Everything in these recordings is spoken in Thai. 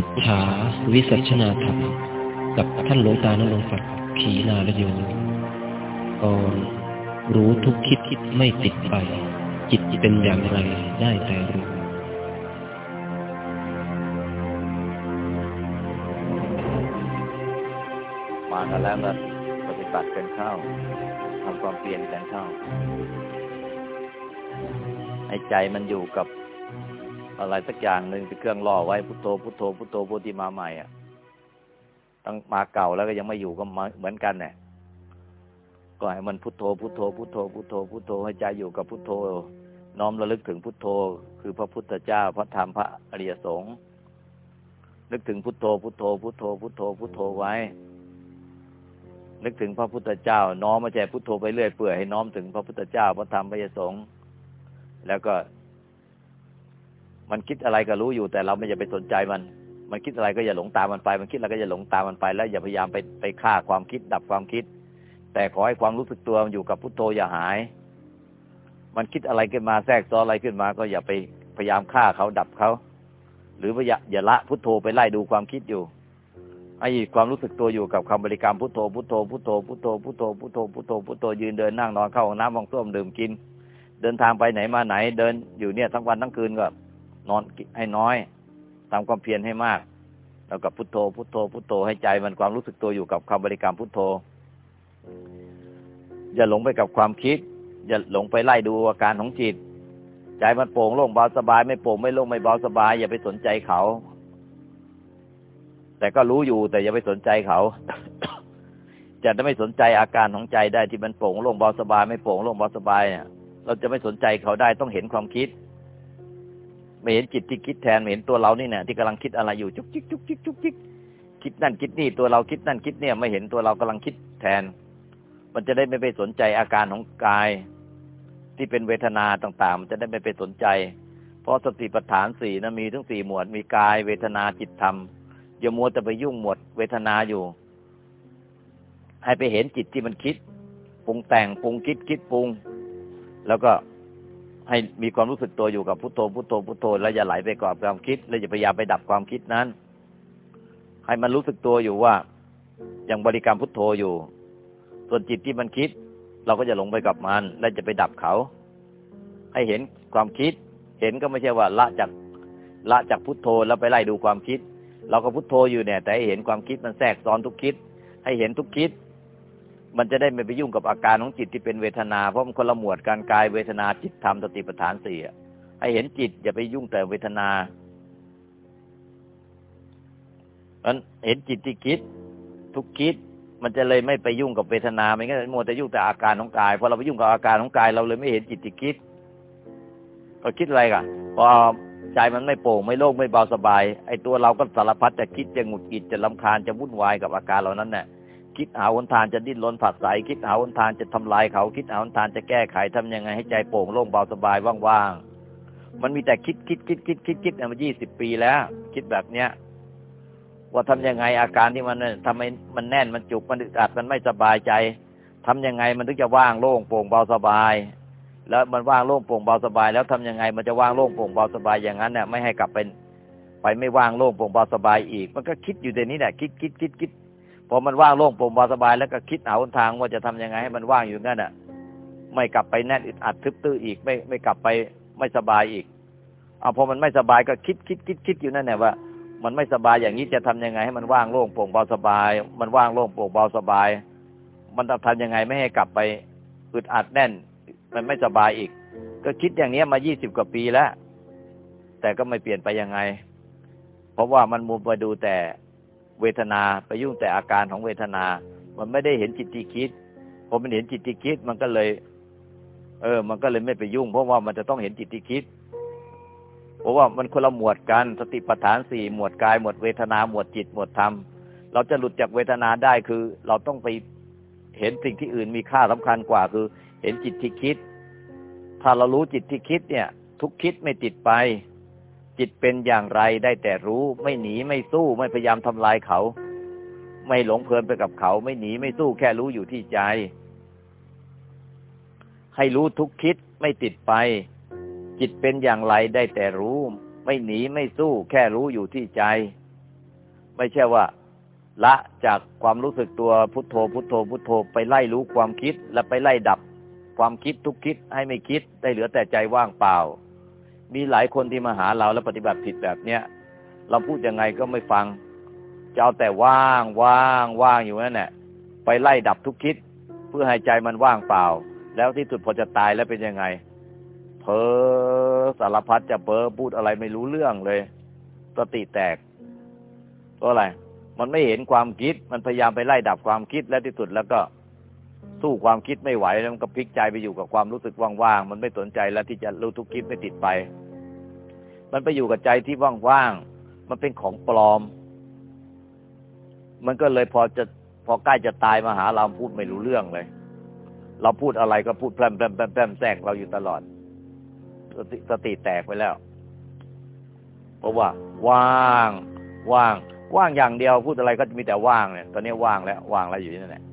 อุชาวิสัชนาธรรม กับท่านหลวงตานรงศักดิ์ขีนาลโยตอนรู้ทุกคิดไม่ติดไป จิตเป็นอย่างไรได้แต่รู้มากันแล้วก็ปฏิบัติกันเข้าทำความเปลี่ยนกันเข้าให้ใจมันอยู่กับ อะไรสักอย่างหนึ่งเป็นเครื่องล่อไว้พุทโธพุทโธพุทโธพุทธิมาใหม่อะตั้งมาเก่าแล้วก็ยังไม่อยู่ก็เหมือนกันเนี่ยก็ให้มันพุทโธพุทโธพุทโธพุทโธพุทโธให้ใจอยู่กับพุทโธ น้อมระลึกถึงพุทโธ คือพระพุทธเจ้าพระธรรมพระอริยสงฆ์นึกถึงพุทโธพุทโธพุทโธพุทโธพุทโธไว้ นึกถึงพระพุทธเจ้า น้อมมาใจพุทโธไปเรื่อยเปื่อยให้น้อมถึงพระพุทธเจ้าพระธรรมพระอริยสงฆ์แล้วก็ มันคิดอะไรก็รู้อยู่แต่เราไม่อย่าไปสนใจมัน มันคิดอะไรก็อย่าหลงตามมันไป มันคิดอะไรก็อย่าหลงตามมันไป แล้วอย่าพยายามไปไปฆ่าความคิดดับความคิด แต่ขอให้ความรู้สึกตัวมันอยู่กับพุทโธอย่าหาย มันคิดอะไรขึ้นมาแทรกซ้อนอะไรขึ้นมา ก็อย่าไปพยายามฆ่าเขาดับเขาหรืออย่าอย่าละพุทโธไปไล่ดูความคิดอยู่ไอ้ความรู้สึกตัวอยู่กับคำบริกรรมพุทโธพุทโธพุทโธพุทโธพุทโธพุทโธพุทโธพุทโธยืนเดินนั่งนอนเข้าห้องน้ำห้องส้วมดื่มกิน เดินทางไปไหนมาไหนเดินอยู่เนี่ยทั้งวันทั้งคืนก็ นอนให้น้อยทำความเพียรให้มาก แล้วกับพุทโธ พุทโธ พุทโธให้ใจมันความรู้สึกตัวอยู่กับคำบริกรรมพุทโธ อย่าหลงไปกับความคิด อย่าหลงไปไล่ดูอาการของจิต ใจมันโปร่งโล่งเบาสบาย ไม่โปร่งไม่โล่งไม่เบาสบาย อย่าไปสนใจเขา แต่ก็รู้อยู่แต่อย่าไปสนใจเขา จะไม่สนใจอาการของใจได้ที่มันโปร่งโล่งเบาสบาย ไม่โปร่งโล่งเบาสบายเนี่ยเราจะไม่สนใจเขาได้ต้องเห็นความคิด ไม่เห็นจิตที่คิดแทนไม่เห็นตัวเรานี่เนี่ยที่กำลังคิดอะไรอยู่จุกจิกจุกจิกจุกจิกคิดนั่นคิดนี่ตัวเราคิดนั่นคิดเนี่ยไม่เห็นตัวเรากำลังคิดแทน มันจะได้ไม่ไปสนใจอาการของกาย ที่เป็นเวทนาต่างๆ มันจะได้ไม่ไปสนใจ เพราะสติปัฏฐานสี่นะมีทั้งสี่หมวดมีกาย เวทนาจิตธรรมอย่ามัวแต่ไปยุ่งหมวดเวทนาอยู่ ให้ไปเห็นจิตที่มันคิดปรุงแต่งปรุงคิดคิดปรุง แล้วก็ ให้มีความรู้สึกตัวอยู่กับพุทโธพุทโธพุทโธแล้วอย่าไหลไปกับความคิด แล้วอย่าพยายามไปดับความคิดนั้น ให้มันรู้สึกตัวอยู่ว่ายังบริกรรมพุทโธอยู่ ส่วนจิตที่มันคิด เราก็จะหลงไปกับมัน และจะไปดับเขา ให้เห็นความคิด เห็นก็ไม่ใช่ว่าละจากละจากพุทโธแล้วไปไล่ดูความคิด เราก็พุทโธอยู่เนี่ย แต่ให้เห็นความคิดมันแทรกซ้อนทุกคิด ให้เห็นทุกคิด มันจะได้ไม่ไปยุ่งกับอาการของจิตที่เป็นเวทนา เพราะมันคนละหมวดการกายเวทนาจิตธรรมสติปัฏฐานสี่ให้เห็นจิตอย่าไปยุ่งแต่เวทนามันเห็นจิตที่คิด ทุกคิด มันจะเลยไม่ไปยุ่งกับเวทนาไม่งั้นมัวแต่ยุ่งแต่อาการของกายพอเราไปยุ่งกับอาการของกาย เราเลยไม่เห็นจิตที่คิดก็คิดอะไรกันพอใจมันไม่โปร่งไม่โล่งไม่เบาสบาย ไอ้ตัวเราก็สารพัดจะคิดจะหงุดหงิดจะลำคาญจะวุ่นวายกับอาการเหล่านั้นเนี่ย คิดหาหนทางจะดิ้นรนผัดใสคิดหาหนทางจะทำลายเขา คิดหาหนทางจะแก้ไขทำยังไงให้ใจโปร่งโล่งเบาสบายว่างๆมันมีแต่คิดคิดคิดคิดคิดคิดมายี่สิบปีแล้ว คิดแบบเนี้ยว่าทำยังไงอาการที่มันทำไมมันแน่นมันจุกมันอึดอัดมันไม่สบายใจทำยังไงมันถึงจะว่างโล่งโปร่งเบาสบาย แล้วมันว่างโล่งโปร่งเบาสบาย แล้วทำยังไงมันจะว่างโล่งโปร่งเบาสบายอย่างนั้นเนี่ยไม่ให้กลับเป็นไปไม่ว่างโล่งโปร่งเบาสบายอีก มันก็คิดอยู่ในนี้แหละคิดคิดคิดคิด พอมันว่างโล่งโปร่งเบาสบายแล้วก็คิดหาทางว่าจะทำยังไงให้มันว่างอยู่งั้นอะ ไม่กลับไปแน่นอึดอัดทึบตื้ออีกไม่ไม่กลับไปไม่สบายอีกเอาพอมันไม่สบายก็คิดคิดคิดคิดอยู่นั่นแหละว่า มันไม่สบายอย่างนี้จะทำยังไงให้มันว่างโล่งโปร่งเบาสบาย มันว่างโล่งโปร่งเบาสบาย มันต้องทำยังไงไม่ให้กลับไปอึดอัดแน่น มันไม่สบายอีก ก็คิดอย่างนี้มายี่สิบกว่าปีแล้ว แต่ก็ไม่เปลี่ยนไปยังไง เพราะว่ามันมุมไปดูแต่ เวทนาไปยุ่งแต่อาการของเวทนา มันไม่ได้เห็นจิตที่คิดพอมันเห็นจิตที่คิดมันก็เลย เออ มันก็เลยไม่ไปยุ่ง เพราะว่ามันจะต้องเห็นจิตที่คิด เพราะว่ามันคนละหมวดกันสติปัฏฐานสี่หมวดกายหมวดเวทนาหมวดจิตหมวดธรรมเราจะหลุดจากเวทนาได้คือ เราต้องไปเห็นสิ่งที่อื่นมีค่าสำคัญกว่า คือ เห็นจิตที่คิด ถ้าเรารู้จิตที่คิดเนี่ย ทุกคิดไม่ติดไป จิตเป็นอย่างไรได้แต่รู้ไม่หนีไม่สู้ไม่พยายามทำลายเขา ไม่หลงเพลินไปกับเขา ไม่หนีไม่สู้แค่รู้อยู่ที่ใจ ให้รู้ทุกคิดไม่ติดไป จิตเป็นอย่างไรได้แต่รู้ ไม่หนีไม่สู้ แค่รู้อยู่ที่ใจ ไม่ใช่ว่า ละจากความรู้สึกตัวพุทโธ พุทโธ พุทโธ ไปไล่รู้ความคิด และไปไล่ดับความคิดทุกคิดให้ไม่คิดได้เหลือแต่ใจว่างเปล่า มีหลายคนที่มาหาเราแล้วปฏิบัติผิดแบบเนี้ยเราพูดยังไงก็ไม่ฟังจะเอาแต่ว่างว่างว่างอยู่นั่นแหละไปไล่ดับทุกคิด เพื่อให้ใจมันว่างเปล่า แล้วที่สุดพอจะตายแล้วเป็นยังไงเพอสารพัดจะเพ้อพูดอะไรไม่รู้เรื่องเลยสติแตกเพราะอะไร มันไม่เห็นความคิด มันพยายามไปไล่ดับความคิดและที่สุดแล้วก็ สู้ความคิดไม่ไหวแล้วมันก็พลิกใจไปอยู่กับความรู้สึกว่างๆมันไม่สนใจแล้วที่จะรู้ทุกคิดไม่ติดไป มันไปอยู่กับใจที่ว่างๆมันเป็นของปลอม มันก็เลยพอจะพอใกล้จะตายมาหาเราพูดไม่รู้เรื่องเลย เราพูดอะไรก็พูดแพร่มแพร่มแพร่มแทรกเราอยู่ตลอดสติสติแตกไปแล้ว เพราะว่า ว่าง ว่าง ว่างอย่างเดียวพูดอะไรก็จะมีแต่ว่างเนี่ย ตอนนี้ว่างแล้ว ว่างแล้วอยู่นั่นแหละ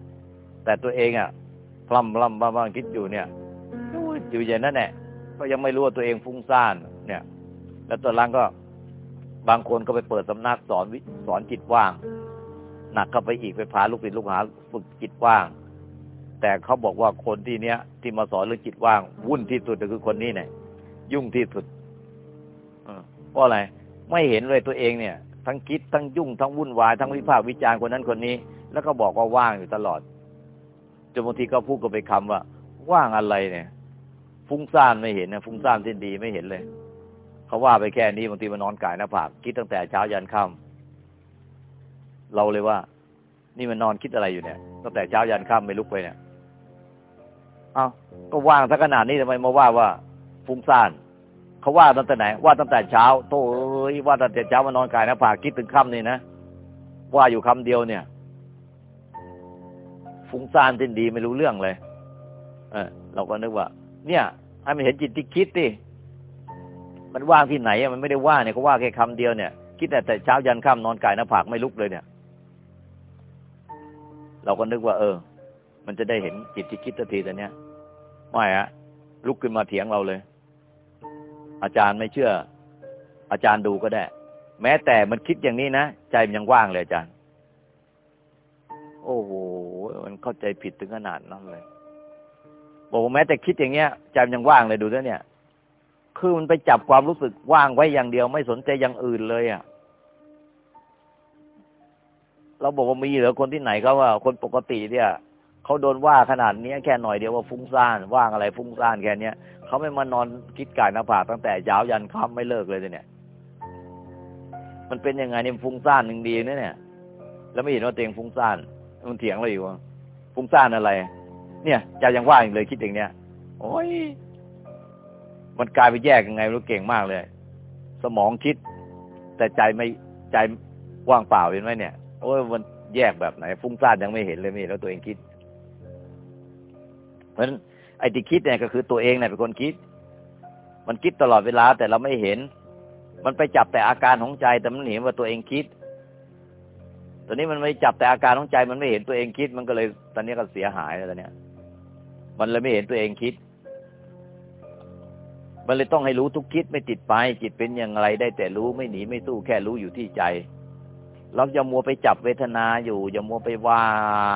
แต่ตัวเองอะพลัมพลัมบ้างคิดอยู่เนี่ยอยู่อย่างนั้นแหละก็ยังไม่รู้ว่าตัวเองฟุ้งซ่าน เนี่ย แล้วตอนหลังก็บางคนก็ไปเปิดสำนักสอนวิสอนจิตว่าง หนักเข้าไปอีกไปพาลูกศิษย์ลูกหาฝึกจิตว่าง แต่เขาบอกว่าคนที่เนี้ยที่มาสอนเรื่องจิตว่าง วุ่นที่สุดก็คือคนนี้เนี่ยยุ่งที่สุดเพราะอะไรไม่เห็นเลยตัวเองเนี่ย ทั้งคิดทั้งยุ่งทั้งวุ่นวายทั้งวิพากษ์วิจารณ์คนนั้นคนนี้ แล้วก็บอกว่าว่างอยู่ตลอด นบางทีก็พูดกับไปคำว่า ว่างอะไรเนี่ย ฟุ้งซ่านไม่เห็นนะฟุ้งซ่านสิ้นดีไม่เห็นเลย เขาว่าไปแค่นี้บางทีมันนอนกายหน้าผากคิดตั้งแต่เช้ายันค่ำเราเลยว่า นี่มันนอนคิดอะไรอยู่เนี่ยตั้งแต่เช้ายันค่ำไม่ลุกไปเนี่ยเอาก็ว่างสักขนาดนี้ทำไมมาว่าว่าฟุ้งซ่านเขาว่าตั้งแต่ไหน ว่าตั้งแต่เช้า โต้ยว่าตั้งแต่เช้ามานอนกายนะผากคิดถึงค่ำนี่นะว่าอยู่คำเดียวเนี่ย ฟุ้งซ่านสิ้นดีไม่รู้เรื่องเลย เออ เราก็นึกว่า เนี่ยให้มันเห็นจิตที่คิดดิมันว่างที่ไหนมันไม่ได้ว่าเนี่ยเขาว่าแค่คำเดียวเนี่ย คิดแต่แต่เช้ายันค่ำนอนกายหนะผากไม่ลุกเลยเนี่ย เราก็นึกว่า เออ มันจะได้เห็นจิตที่คิดทีแต่เนี้ยไม่ฮะลุกขึ้นมาเถียงเราเลย อาจารย์ไม่เชื่อ อาจารย์ดูก็ได้ แม้แต่มันคิดอย่างนี้นะใจมันยังว่างเลยอาจารย์ โอ้โหมันเข้าใจผิดถึงขนาดนั้นเลยบอกว่าแม้แต่คิดอย่างเงี้ยใจมันยังว่างเลยดูด้วยเนี่ย คือมันไปจับความรู้สึกว่างไว้อย่างเดียวไม่สนใจอย่างอื่นเลยอะเราบอกว่ามีเหรอคนที่ไหนเขาว่า คนปกติเนี่ยเขาโดนว่าขนาดนี้แค่หน่อยเดียวว่าฟุ้งซ่านว่างอะไรฟุ้งซ่านแค่เนี้ยเขาไม่มานอนคิดกายหน้าผากตั้งแต่ยาวยันค่ำไม่เลิกเลยเนี่ย มันเป็นยังไงเนี่ยฟุ้งซ่านหนึ่งดีนะเนี่ย แล้วไม่เห็นว่าตัวเองฟุ้งซ่าน มันเถียงเรอยู่ว่าฟุ้งซ่านอะไร เนี่ยจะยังว่างเลยคิดอย่างเนี้ยโอ้ยมันกลายไปแยกยังไงรู้เก่งมากเลย สมองคิด แต่ใจไม่ใจว่างเปล่าเห็นไหมเนี่ยโอ้ยมันแยกแบบไหน ฟุ้งซ่านยังไม่เห็นเลยไม่เห็นแล้วตัวเองคิด เพราะฉะนั้นไอ้ที่คิดเนี่ยก็คือตัวเองเนี่ยเป็นคนคิด มันคิดตลอดเวลาแต่เราไม่เห็น มันไปจับแต่อาการของใจแต่มันเห็นว่าตัวเองคิด ตอนนี้มันไม่จับแต่อาการของใจมันไม่เห็นตัวเองคิด มันก็เลย ตอนนี้ก็เสียหายแล้วตอนนี้มันเลยไม่เห็นตัวเองคิด มันเลยต้องให้รู้ทุกคิดไม่ติดไป จิตเป็นอย่างไรได้แต่รู้ไม่หนีไม่สู้แค่รู้อยู่ที่ใจ เราอย่ามัวไปจับเวทนาอยู่อย่ามัวไปว่า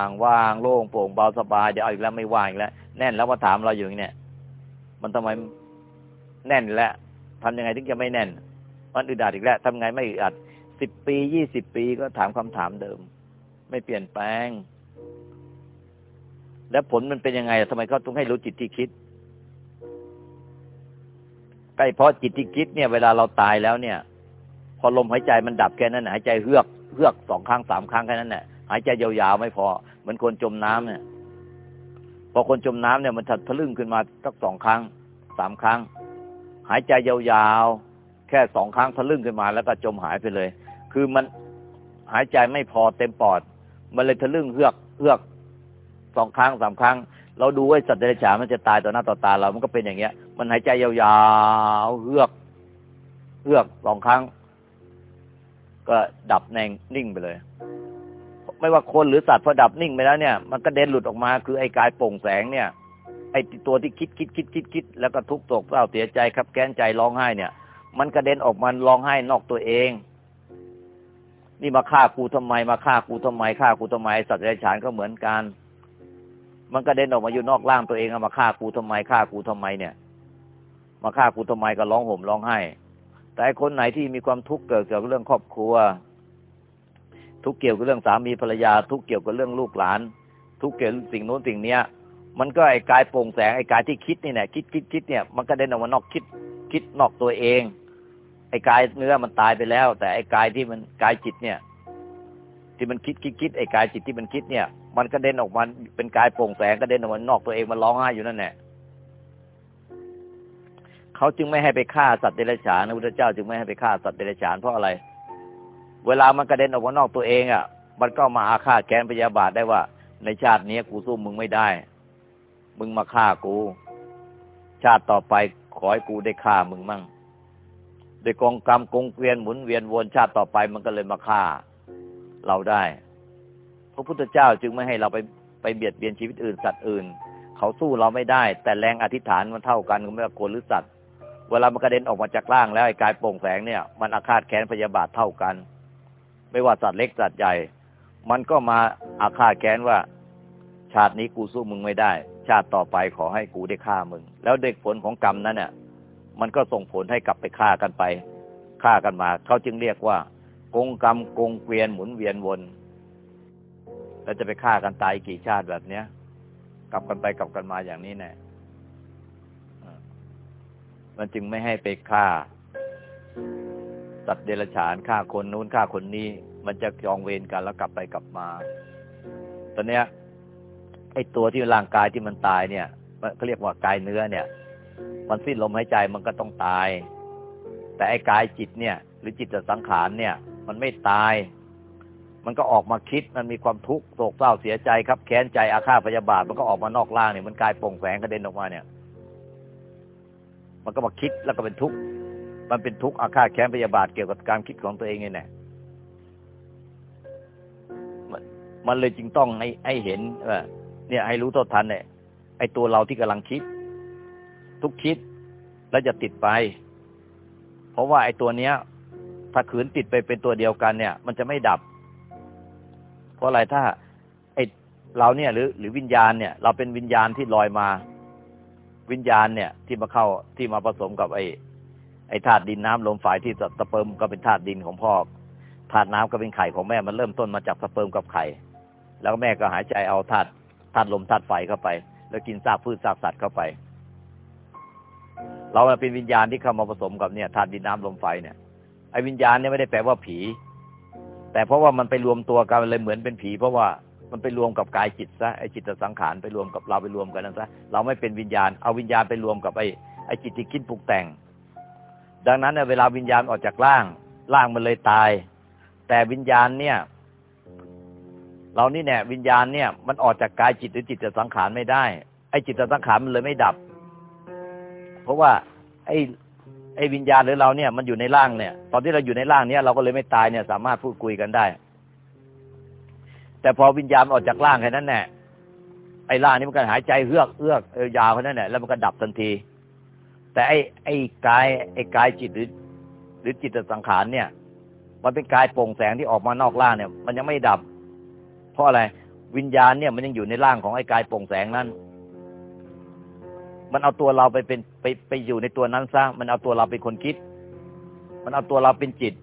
งว่างโล่งโปร่งเบาสบายเดี๋ยวเอาอีกแล้วไม่ว่างแล้วแน่นแล้วมาถามเราอยู่อย่างนี้มันทำไมแน่นแล้วทำยังไงถึงจะไม่แน่น มันอึดอัดอีกแล้วทำไงไม่อึดอัด สิบปียี่สิบปีก็ถามคำถามเดิม ไม่เปลี่ยนแปลง แล้วผลมันเป็นยังไงทำไมเขาต้องให้รู้จิตที่คิดใกล้เพราะจิตที่คิดเนี่ย เวลาเราตายแล้วเนี่ย พอลมหายใจมันดับแค่นั้นหายใจเฮือกเฮือกสองครั้งสามครั้งแค่นั้นแหละหายใจยาวๆไม่พอเหมือนคนจมน้ำเนี่ย พอคนจมน้ำเนี่ยมันทะลึ่งขึ้นมาสักสองครั้งสามครั้ง หายใจยาวๆแค่สองครั้งทะลึ่งขึ้นมาแล้วก็จมหายไปเลย คือมันหายใจไม่พอเต็มปอด มันเลยทะลึ่งเฮือกเฮือกสองครั้งสามครั้ง เราดูว่าสัตว์เดรัจฉานมันจะตายต่อหน้าต่อตาเรา มันก็เป็นอย่างเงี้ย มันหายใจยาวๆเฮือกเฮือกสองครั้ง ก็ดับแนงนิ่งไปเลย ไม่ว่าคนหรือสัตว์พอดับนิ่งไปแล้วเนี่ย มันก็เด่นหลุดออกมา คือไอ้กายโปร่งแสงเนี่ย ไอ้ตัวที่คิดคิดคิดคิดคิดแล้วก็ทุกตกเศร้าเสียใจครับแค้นใจร้องไห้เนี่ย มันกระเด็นออกมาร้องไห้นอกตัวเอง นี่มาฆ่ากูทำไมมาฆ่ากูทำไมฆ่ากูทำไมสัตว์เดรัจฉานก็เหมือนกัน มันก็เด่นออกมาอยู่นอกร่างตัวเองมาฆ่ากูทำไมฆ่ากูทำไมเนี่ย มาฆ่ากูทำไมก็ร้องห่มร้องไห้ แต่คนไหนที่มีความทุกข์เกิดเกี่ยวกับเรื่องครอบครัว ทุกเกี่ยวกับเรื่องสามีภรรยา ทุกเกี่ยวกับเรื่องลูกหลาน ทุกเกี่ยวกับสิ่งโน้นสิ่งเนี้ย มันก็ไอ้กายโปร่งแสงไอ้กายที่คิดนี่แหละคิดคิดคิดเนี่ยมันก็เด่นออกมานอกคิดคิดนอกตัวเอง ไอ้กายเนื้อมันตายไปแล้ว แต่ไอ้กายที่มันกายจิตเนี่ย ที่มันคิดคิดคิดไอ้กายจิตที่มันคิดเนี่ย มันก็เด่นออกมาเป็นกายโปร่งแสงก็เด่นออกมานอกตัวเองมันร้องไห้อยู่นั่นแหละเขาจึงไม่ให้ไปฆ่าสัตว์เดรัจฉานพระพุทธเจ้าจึงไม่ให้ไปฆ่าสัตว์เดรัจฉานเพราะอะไร เวลามันกระเด็นออกมานอกตัวเองอะ มันก็มาอาฆาตแค้นพยาบาทได้ว่า ในชาตินี้กูสู้มึงไม่ได้ มึงมาฆ่ากู ชาติต่อไปขอให้กูได้ฆ่ามึงมั่ง โดยกองกรรมกงเกวียนหมุนเวียนวนชาติต่อไปมันก็เลยมาฆ่าเราได้ พระพุทธเจ้าจึงไม่ให้เราไปไปเบียดเบียนชีวิตอื่นสัตว์อื่น เขาสู้เราไม่ได้ แต่แรงอธิษฐานมันเท่ากันไม่ว่าคนหรือสัตว์ เวลามันกระเด็นออกมาจากร่างแล้วไอ้กายโปร่งแสงเนี่ย มันอาฆาตแค้นพยาบาทเท่ากัน ไม่ว่าสัตว์เล็กสัตว์ใหญ่ มันก็มาอาฆาตแค้นว่า ชาตินี้กูสู้มึงไม่ได้ ชาติต่อไปขอให้กูได้ฆ่ามึง แล้วเด็กผลของกรรมนั้นเนี่ย มันก็ส่งผลให้กลับไปฆ่ากันไปฆ่ากันมา เขาจึงเรียกว่า กงกรรมกงเกวียนหมุนเวียนวนแล้วจะไปฆ่ากันตายกี่ชาติแบบเนี้ย กลับกันไปกลับกันมาอย่างนี้แน่มันจึงไม่ให้ไปฆ่าสัตว์เดรัจฉานฆ่าคนนู้นฆ่าคนนี้ มันจะจองเวรกันแล้วกลับไปกลับมา ตอนเนี้ยไอ้ตัวที่ร่างกายที่มันตายเนี่ยเขาเรียกว่ากายเนื้อเนี่ย มันสิ้นลมหายใจมันก็ต้องตาย แต่ไอ้กายจิตเนี่ย หรือจิตสังขารเนี่ย มันไม่ตาย มันก็ออกมาคิดมันมีความทุกข์โศกเศร้าเสียใจครับแค้นใจอาฆาตพยาบาทมันก็ออกมานอกร่างเนี่ยมันกายโปร่งแสงกระเด็นออกมาเนี่ย มันก็มาคิดแล้วก็เป็นทุกข์มันเป็นทุกข์อาฆาตแค้นพยาบาทเกี่ยวกับการคิดของตัวเองไงเนี่ยมันเลยจึงต้องให้ให้เห็นว่าเนี่ยให้รู้ทันเนี่ยไอ้ตัวเราที่กำลังคิด ทุกคิด แล้วจะติดไป เพราะว่าไอ้ตัวเนี้ย ถ้าขืนติดไปเป็นตัวเดียวกันเนี่ย มันจะไม่ดับ เพราะอะไรถ้า ไอ้เราเนี่ยหรือ หรือวิญญาณเนี่ย เราเป็นวิญญาณที่ลอยมา วิญญาณเนี่ย ที่มาเข้าที่มาผสมกับไอ้ไอ้ธาตุดินน้ำลมฝายที่สเปิร์มก็เป็นธาตุดินของพ่อธาตุน้ำก็เป็นไข่ของแม่มันเริ่มต้นมาจากสเปิร์มกับไข่ แล้วแม่ก็หายใจเอาธาตุธาตุลมธาตุไฟเข้าไป แล้วกินซากพืชซากสัตว์เข้าไป เราเป็นวิญญาณที่เข้ามาผสมกับเนี่ยธาตุดินน้ำลมไฟเนี่ยไอ้วิญญาณเนี่ยไม่ได้แปลว่าผี แต่เพราะว่ามันไปรวมตัวกันเลยเหมือนเป็นผี เพราะว่ามันไปรวมกับกายจิตซะไอ้จิตสังขารไปรวมกับเราไปรวมกันนั่นซะเราไม่เป็นวิญญาณเอาวิญญาณไปรวมกับไอ้ไอ้จิตที่คิดปรุงแต่ง ดังนั้นเนี่ยเวลาวิญญาณออกจากร่างร่างมันเลยตาย แต่วิญญาณเนี่ย เรานี่เนี่ยวิญญาณเนี่ย มันออกจากกายจิตหรือจิตสังขารไม่ได้ไอ้จิตสังขารมันเลยไม่ดับ เพราะว่าไอ้ไอ้วิญญาณหรือเราเนี่ยมันอยู่ในร่างเนี่ย ตอนที่เราอยู่ในร่างเนี้ยเราก็เลยไม่ตายเนี่ยสามารถพูดคุยกันได้ แต่พอวิญญาณออกจากร่างแค่นั้นแหละไอ้ร่างนี้มันก็หายใจเฮือกเอื้อกยาวแค่นั้นแหละแล้วมันก็ดับทันที แต่ไอ้ไอ้กายไอ้กายจิตหรือ หรือจิตสังขารเนี่ย มันเป็นกายโปร่งแสงที่ออกมานอกร่างเนี่ย มันยังไม่ดับ เพราะอะไรวิญญาณเนี่ยมันยังอยู่ในร่างของไอ้กายโปร่งแสงนั้น มันเอาตัวเราไปเป็นไปไปอยู่ในตัวนั้นซะมันเอาตัวเราเป็นคนคิด มันเอาตัวเราเป็นจิต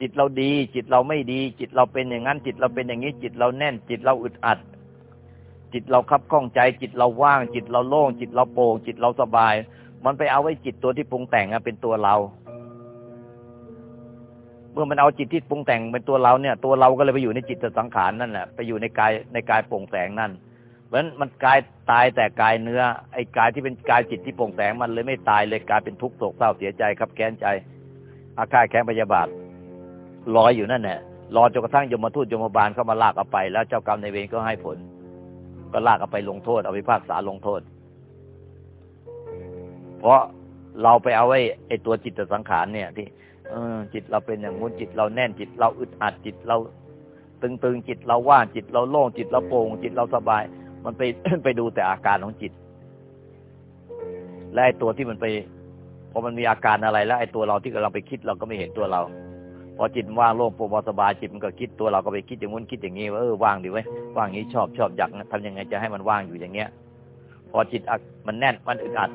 จิตเราดี จิตเราไม่ดี จิตเราเป็นอย่างนั้น จิตเราเป็นอย่างนี้ จิตเราแน่น จิตเราอึดอัด จิตเราคับข้องใจ จิตเราว่าง จิตเราโล่ง จิตเราโปร่งจิตเราสบาย มันไปเอาไว้จิตตัวที่ปรุงแต่งเป็นตัวเรา เมื่อมันเอาจิตที่ปรุงแต่งเป็นตัวเราเนี่ย ตัวเราก็เลยไปอยู่ในจิตสังขารนั่นแหละไปอยู่ในกายในกายโปร่งแสงนั่น เพราะฉะนั้นมันกายตายแต่กายเนื้อ ไอ้กายที่เป็นกายจิตที่โปร่งแสงมันเลยไม่ตายเลยกลายเป็นทุกข์โศกเศร้าเสียใจครับแค้นใจ อาฆาตแค้นพยาบาทลอยอยู่นั่นแหละรอจนกระทั่งยมทูตยมบาลเข้ามาลากเอาไป แล้วเจ้ากรรมในเวรก็ให้ผล ก็ลากเอาไปลงโทษเอาไปพากษาลงโทษ เพราะเราไปเอาไว้ไอ้ตัวจิตสังขารเนี่ย ที่ เออ จิตเราเป็นอย่างงู้นจิตเราแน่นจิตเราอึดอัดจิตเรา ตึงๆจิตเราว่างจิตเราโล่งจิตเราโปร่งจิตเราสบาย มันไปไปดูแต่อาการของจิต และไอ้ตัวที่มันไปพอมันมีอาการอะไรแล้วไอ้ตัวเราที่กำลังไปคิดเราก็ไม่เห็นตัวเรา พอจิตว่างโล่งโปร่งสบายจิตมันก็คิดตัวเราก็ไปคิดอย่างงู้นคิดอย่างนี้ว่าเออว่างดีไว้ว่างอย่างนี้ชอบชอบอยากทำยังไงจะให้มันว่างอยู่อย่างเงี้ย พอจิตมันแน่นมันอึดอัด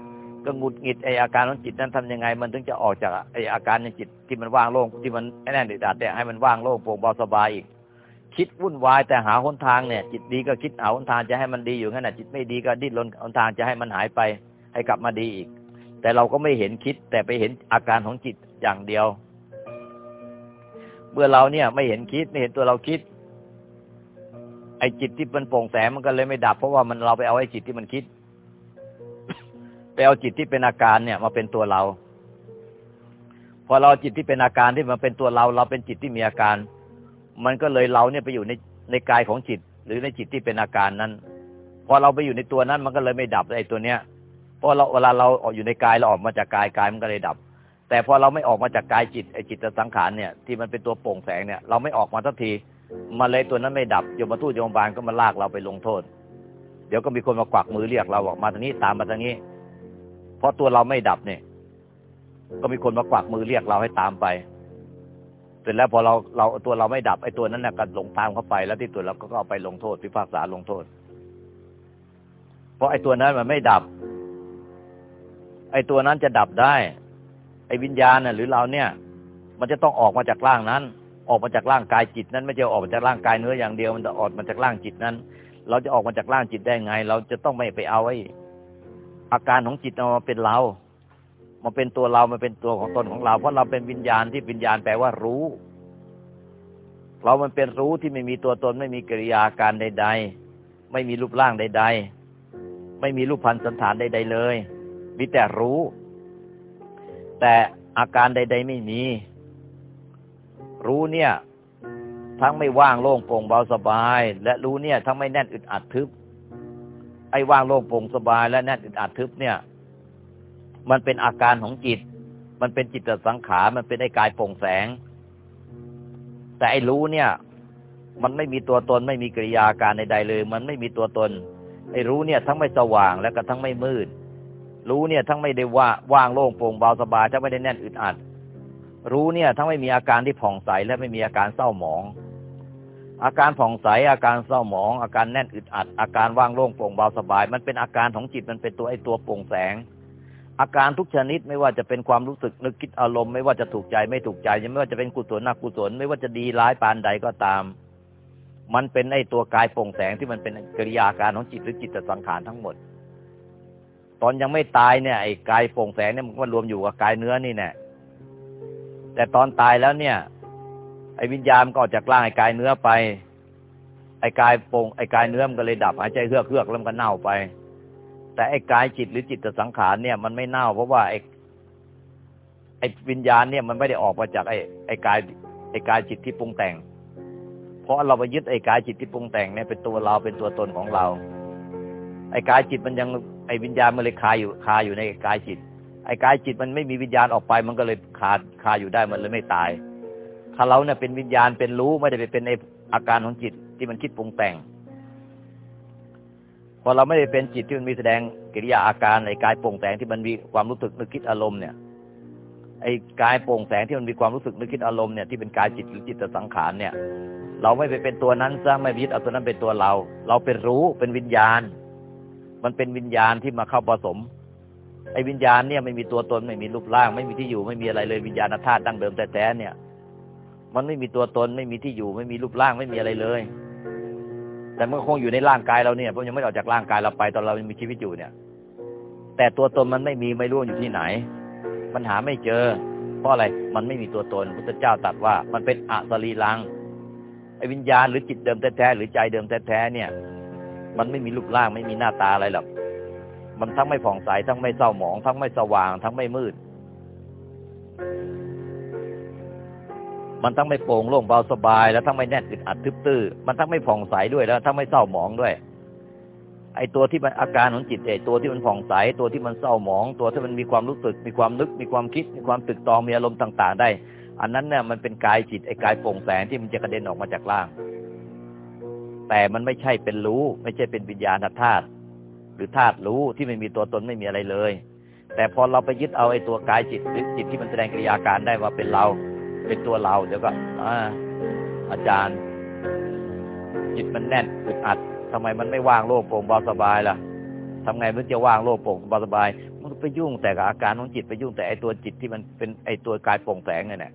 ก็งุดหงิดไออาการของจิตนั้นทำยังไง มันถึงจะออกจากไออาการในจิตที่มันว่างโล่งที่มันแน่นอึดอัดเนี่ยให้มันว่างโล่งโปร่งเบาสบายอีก คิดวุ่นวายแต่หาหนทางเนี่ย จิตดีก็คิดหาหนทางจะให้มันดีอยู่งั้นแหะจิตไม่ดีก็ดิ้นรนหนทางจะให้มันหายไป ให้กลับมาดีอีก แต่เราก็ไม่เห็นคิด แต่ไปเห็นอาการของจิตอย่างเดียว เมื่อเราเนี่ยไม่เห็นคิดไม่เห็นตัวเราคิด ไอ้จิตที่มันโปร่งแสงมันก็เลยไม่ดับ เพราะว่ามันเราไปเอาไอ้จิตที่มันคิด ไปเอาจิตที่เป็นอาการเนี่ย มาเป็นตัวเรา พอเราจิตที่เป็นอาการที่มาเป็นตัวเรา เราเป็นจิตที่มีอาการ มันก็เลยเราเนี่ยไปอยู่ในในกายของจิต หรือในจิตที่เป็นอาการนั้น พอเราไปอยู่ในตัวนั้นมันก็เลยไม่ดับไอ้ตัวเนี้ยเพราะเราเวลาเราออกอยู่ในกายเราออกมาจากกายกายมันก็เลยดับ แต่พอเราไม่ออกมาจากกายจิตไอจิตสังขารเนี่ยที่มันเป็นตัวโปร่งแสงเนี่ยเราไม่ออกมาทันทีมาเลยตัวนั้นไม่ดับโยมมาทูตโยมบาลก็มาลากเราไปลงโทษ เดี๋ยวก็มีคนมากวักมือเรียกเราบอกมาทางนี้ตามมาทางนี้ เพราะตัวเราไม่ดับเนี่ย ก็มีคนมากวักมือเรียกเราให้ตามไป เสร็จแล้วพอเราเราตัวเราไม่ดับไอ้ตัวนั้นน่ะก็หลงตามเข้าไปแล้วที่ตัวเราก็เอาไปลงโทษพิพากษาลงโทษ เพราะไอ้ตัวนั้นมันไม่ดับ ไอ้ตัวนั้นจะดับได้ ไอ้วิญญาณน่ะหรือเราเนี่ย มันจะต้องออกมาจากร่างนั้น ออกมาจากร่างกายจิตนั้น ไม่ใช่ออกมาจากร่างกายเนื้ออย่างเดียวมันจะออกมาจากร่างจิตนั้น เราจะออกมาจากร่างจิตได้ไง เราจะต้องไม่ไปเอาไอ้อาการของจิตมาเป็นเรา มาเป็นตัวเรามาเป็นตัวของตนของเรา เพราะเราเป็นวิญญาณที่วิญญาณแปลว่ารู้ เรามันเป็นรู้ที่ไม่มีตัวตน ไม่มีกิริยาการใด ๆ ไม่มีรูปร่างใด ๆ ไม่มีรูปพันธสันฐานใด ๆ เลย มีแต่รู้ แต่อาการใด ๆ ไม่มี รู้เนี่ย ทั้งไม่ว่างโล่งโปร่งเบาสบาย และรู้เนี่ย ทั้งไม่แน่นอึดอัดทึบไอ้ว่างโล่งโปร่งสบายและแน่นอึดอัดทึบเนี่ย มันเป็นอาการของจิต มันเป็นจิตสังขาร มันเป็นไอ้กายโปร่งแสง แต่ไอ้รู้เนี่ย มันไม่มีตัวตน ไม่มีกิริยาการใดๆเลย มันไม่มีตัวตน ไอ้รู้เนี่ย ทั้งไม่สว่างและก็ทั้งไม่มืด รู้เนี่ย ทั้งไม่ได้ว่าว่างโล่งโปร่งเบาสบายทั้งไม่ได้แน่นอึดอัด รู้เนี่ย ทั้งไม่มีอาการที่ผ่องใสและไม่มีอาการเศร้าหมอง อาการผ่องใส อาการเศร้าหมอง อาการแน่นอึดอัด อาการว่างโล่งโปร่งเบาสบาย มันเป็นอาการของจิต มันเป็นตัวไอ้ตัวโปร่งแสง อาการทุกชนิดไม่ว่าจะเป็นความรู้สึกนึกคิดอารมณ์ไม่ว่าจะถูกใจไม่ถูกใจไม่ว่าจะเป็นกุศลนักกุศลไม่ว่าจะดีร้ายปานใดก็ตาม มันเป็นไอ้ตัวกายโปร่งแสงที่มันเป็นกิริยาการของจิตหรือจิตสังขารทั้งหมด ตอนยังไม่ตายเนี่ยไอ้กายโปร่งแสงเนี่ยมันก็รวมอยู่กับกายเนื้อนี่แน่แต่ตอนตายแล้วเนี่ย ไอ้วิญญาณก็ออกจากร่างไอ้กายเนื้อไป ไอ้กายโปร่งไอ้กายเนื้อมันก็เลยดับหายใจเฮือกเฮือกแล้วมันก็เน่าไป แต่ไอ้กายจิตหรือจิตสังขารเนี่ย มันไม่เน่า เพราะว่าไอ้ไอ้วิญญาณเนี่ยมันไม่ได้ออกมาจากไอ้ไอ้กายไอ้กายจิตที่ปรุงแต่ง เพราะเราไปยึดไอ้กายจิตที่ปรุงแต่งเนี่ยเป็นตัวเราเป็นตัวตนของเรา ไอ้กายจิตมันยังไอ้วิญญาณมันเลยคาอยู่คาอยู่ในกายจิต ไอ้กายจิตมันไม่มีวิญญาณออกไป มันก็เลยคาคาอยู่ได้มันเลยไม่ตายถ้าเราเนี่ยเป็นวิญญาณเป็นรู้ไม่ได้ไปเป็นในอาการของจิตที่มันคิดปรุงแต่ง พอเราไม่ได้เป็นจิตที่มันมีแสดงกิริยาอาการไอ้กายโปร่งแสงที่มันมีความรู้สึกนึกคิดอารมณ์เนี่ยไอ้กายโปร่งแสงที่มันมีความรู้สึกนึกคิดอารมณ์เนี่ยที่เป็นกายจิตหรือจิตสังขารเนี่ย เราไม่ไปเป็นตัวนั้นซะไม่ยึดเอาตัวนั้นเป็นตัวเรา เราเป็นรู้เป็นวิญญาณ มันเป็นวิญญาณที่มาเข้าผสมไอ้วิญญาณเนี่ยไม่มีตัวตนไม่มีรูปร่าง ไม่มีที่อยู่ไม่มีอะไรเลยวิญญาณธาตุดั้งเดิมแต่แท้เนี่ย มันไม่มีตัวตนไม่มีที่อยู่ไม่มีรูปร่างไม่มีอะไรเลย แต่มันคงอยู่ในร่างกายเราเนี่ยเพราะยังไม่ออกจากร่างกายเราไป ตอนเรายังมีชีวิตอยู่เนี่ย แต่ตัวตนมันไม่มีไม่รู้อยู่ที่ไหนมันหาไม่เจอ เพราะอะไรมันไม่มีตัวตนพุทธเจ้าตรัสว่า มันเป็นอสรีลังไอ้วิญญาณหรือจิตเดิมแท้ๆหรือใจเดิมแท้ๆเนี่ย มันไม่มีรูปร่างไม่มีหน้าตาอะไรหรอกมันทั้งไม่ผ่องใสทั้งไม่เศร้าหมอง ทั้งไม่สว่าง ทั้งไม่มืด มันทั้งไม่โปร่งโล่งเบาสบาย แล้วทั้งไม่แน่นอึดอัดทึบตื้อมันทั้งไม่ผ่องใสด้วยแล้วทั้งไม่เศร้าหมองด้วย ไอ้ตัวที่มันอาการของจิตไอ้ตัวที่มันผ่องใสตัวที่มันเศร้าหมอง ตัวที่มันมีความรู้สึก มีความนึก มีความคิด มีความตึกตองมีอารมณ์ต่าง ๆ ได้ อันนั้นเนี่ยมันเป็นกายจิตไอ้กายโปร่งแสงที่มันจะกระเด็นออกมาจากร่าง แต่มันไม่ใช่เป็นรู้ ไม่ใช่เป็นวิญญาณธาตุหรือธาตุรู้ที่ไม่มีตัวตนไม่มีอะไรเลย แต่พอเราไปยึดเอาไอ้ตัวกายจิตหรือจิตที่มันแสดงกิริยาการได้ว่าเป็นเรา เป็นตัวเรา เดี๋ยวก็อาอาจารย์ จิตมันแน่นอึดอัดทำไมมันไม่ว่างโล่งโปร่งเบาสบายล่ะทำไงมันจะว่างโล่งโปร่งเบาสบาย มันไปยุ่งแต่กับอาการของจิตไปยุ่งแต่ไอตัวจิตที่มันเป็นไอตัวกายโปร่งแสงเนี่ย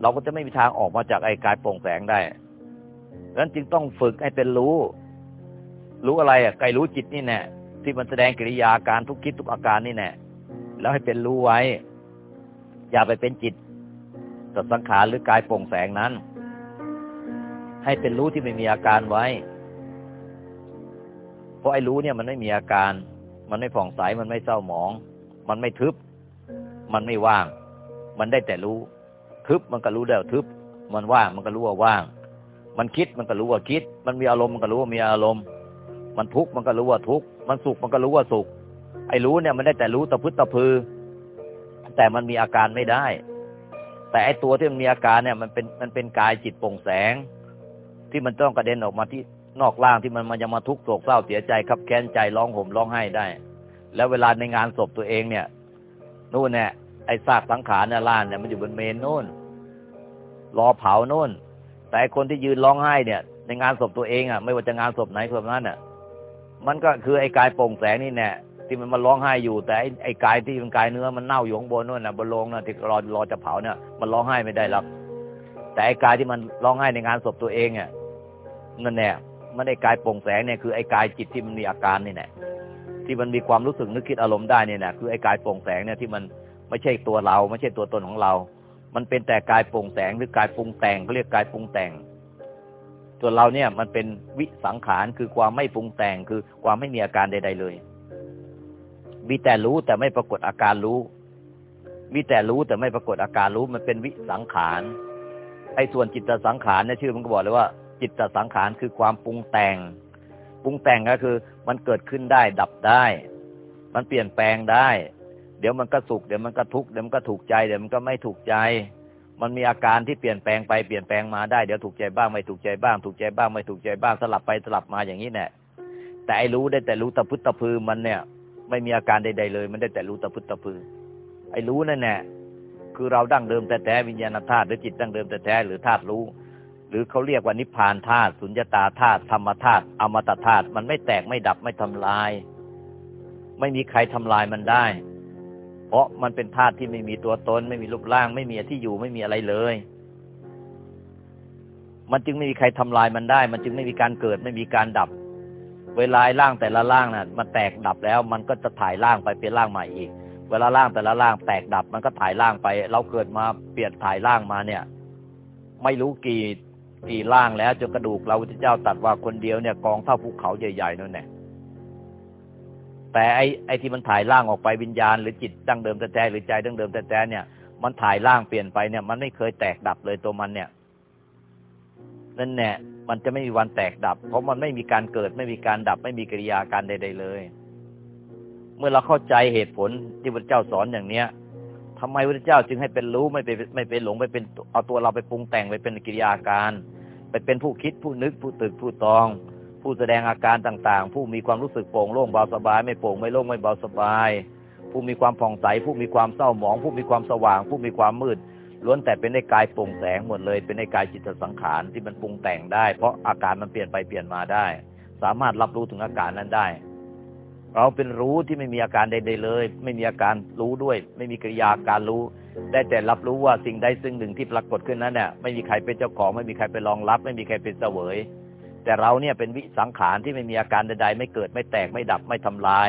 เราก็จะไม่มีทางออกมาจากไอกายโปร่งแสงได้ดังนั้นจึงต้องฝึกให้เป็นรู้ รู้อะไรอะไกรู้จิตนี่แน่ที่มันแสดงกิริยาการทุกคิดทุกอาการนี่แน่แล้วให้เป็นรู้ไว้ อย่าไปเป็นจิต สัสังขารหรือกายโปร่งแสงนั้น ให้เป็นรู้ที่ไม่มีอาการไว้ เพราะไอ้รู้เนี่ยมันไม่มีอาการ มันไม่ผ่องใส มันไม่เศร้าหมอง มันไม่ทึบ มันไม่ว่าง มันได้แต่รู้ ทึบมันก็รู้ได้ทึบ มันว่างมันก็รู้ว่าว่าง มันคิดมันก็รู้ว่าคิด มันมีอารมณ์มันก็รู้ว่ามีอารมณ์ มันทุกข์มันก็รู้ว่าทุกข์ มันสุขมันก็รู้ว่าสุข ไอ้รู้เนี่ยมันได้แต่รู้ตะพึดตะพือแต่มันมีอาการไม่ได้ แต่ไอตัวที่มันมีอาการเนี่ย มันเป็นมันเป็นกายจิตโปร่งแสง ที่มันต้องกระเด็นออกมาที่นอกล่างที่มันมันจะมาทุกข์โศกเศร้าเสียใจครับแค้นใจร้องห่มร้องไห้ได้ แล้วเวลาในงานศพตัวเองเนี่ยนู่นเนี่ยไอ้ซากสังขารเนี่ยล่านเนี่ยมันอยู่บนเมนนู่นรอเผานู่น แต่คนที่ยืนร้องไห้เนี่ย ในงานศพตัวเองอะ ไม่ว่าจะงานศพไหนศพนั้นอะ มันก็คือไอ้กายโปร่งแสงนี่แน่ ที่มันมาร้องไห้อยู่ แต่ไอ้กายที่เป็นกายเนื้อมันเน่าอยู่ข้างบนนู่นนะบนโลงนะที่รอรอจะเผาเนี่ยมันร้องไห้ไม่ได้หรอกแต่ไอ้กายที่มันร้องไห้ในงานศพตัวเองเนี่ยนั่นแหละมันไอ้กายโปร่งแสงเนี่ยคือไอ้กายจิตที่มันมีอาการนี่แหละที่มันมีความรู้สึกนึกคิดอารมณ์ได้เนี่ยนะคือไอ้กายโปร่งแสงเนี่ยที่มันไม่ใช่ตัวเรา ไม่ใช่ตัวตนของเรา มันเป็นแต่กายโปร่งแสงหรือกายปรุงแต่งเขาเรียกกายปรุงแต่งตัวเราเนี่ยมันเป็นวิสังขารคือความไม่ปรุงแต่งคือความไม่มีอาการใด ๆ เลย มีแต่รู้แต่ไม่ปรากฏอาการรู้ มีแต่รู้แต่ไม่ปรากฏอาการรู้มันเป็นวิสังขาร ไอ้ส่วนจิตสังขารเนี่ยชื่อมันก็บอกเลยว่า จิตสังขารคือความปรุงแต่ง ปรุงแต่งก็คือ มันเกิดขึ้นได้ดับได้ มันเปลี่ยนแปลงได้ เดี๋ยวมันก็สุขเดี๋ยวมันก็ทุกข์เดี๋ยวมันก็ถูกใจเดี๋ยวมันก็ไม่ถูกใจ มันมีอาการที่เปลี่ยนแปลงไปเปลี่ยนแปลงมาได้เดี๋ยวถูกใจบ้างไม่ถูกใจบ้าง ถูกใจบ้างไม่ถูกใจบ้างสลับไปสลับมาอย่างนี้แน่แต่ไอ้รู้ได้แต่รู้ตะพุตตะพือมันเนี่ย ไม่มีอาการใดๆเลย มันได้แต่รู้ตะพุตตะพือ ไอ้รู้นั่นแหละคือเราดั้งเดิมแต่แท้วิญญาณธาตุหรือจิตดั้งเดิมแต่แท้หรือธาตุรู้ หรือเขาเรียกว่านิพพานธาตุสุญญตาธาตุธรรมธาตุอมตะธาตุมันไม่แตกไม่ดับไม่ทำลาย ไม่มีใครทำลายมันได้ เพราะมันเป็นธาตุที่ไม่มีตัวตน ไม่มีรูปร่าง ไม่มีที่อยู่ไม่มีอะไรเลย มันจึงไม่มีใครทำลายมันได้ มันจึงไม่มีการเกิด ไม่มีการดับ เวลาร่างแต่ละร่างนะ่ะ มันแตกดับแล้ว มันก็จะถ่ายร่างไปเป็นร่างใหม่อีก เวลาร่างแต่ละร่างแตกดับ มันก็ถ่ายร่างไป เราเกิดมาเปลี่ยนถ่ายร่างมาเนี่ย ไม่รู้กี่กี่ร่างแล้วจนกระดูกเราพระเจ้าตัดว่าคนเดียวเนี่ยกองเท่าภูเขาใหญ่ๆนั่นแหละแต่ไอ้ไอ้ที่มันถ่ายร่างออกไปวิญญาณหรือจิตดั้งเดิมแต่แท้หรือใจดั้งเดิมแต่แท้เนี่ย มันถ่ายร่างเปลี่ยนไปเนี่ย มันไม่เคยแตกดับเลยตัวมันเนี่ยนั่นแน่ มันจะไม่มีวันแตกดับ เพราะมันไม่มีการเกิด ไม่มีการดับ ไม่มีกิริยาการใด ๆ เลย เมื่อเราเข้าใจเหตุผลที่พระเจ้าสอนอย่างเนี้ยทำไมพระเจ้าจึงให้เป็นรู้ไม่ไปไม่ไปหลงไปเป็นเอาตัวเราไปปรุงแต่งไปเป็นกิริยาการ ไปเป็นผู้คิดผู้นึกผู้ตึกผู้ตอง ผู้แสดงอาการต่างๆ ผู้มีความรู้สึกโปร่งโล่งเบาสบาย ไม่โปร่งไม่โล่งไม่เบาสบาย ผู้มีความผ่องใสผู้มีความเศร้าหมอง ผู้มีความสว่าง ผู้มีความมืด ล้วนแต่เป็นในกายปรุงแสงหมดเลย เป็นในกายจิตสังขารที่มันปรุงแต่งได้ เพราะอาการมันเปลี่ยนไปเปลี่ยนมาได้ สามารถรับรู้ถึงอาการนั้นได้ เราเป็นรู้ที่ไม่มีอาการใดๆเลย ไม่มีอาการรู้ด้วย ไม่มีกิริยาการรู้ ได้แต่รับรู้ว่าสิ่งใดสิ่งหนึ่งที่ปรากฏขึ้นนั้นเนี่ยไม่มีใครเป็นเจ้าของ ไม่มีใครไปรองรับ ไม่มีใครเป็นเสวย แต่เราเนี่ยเป็นวิสังขารที่ไม่มีอาการใดๆ ไม่เกิดไม่แตกไม่ดับไม่ทำลาย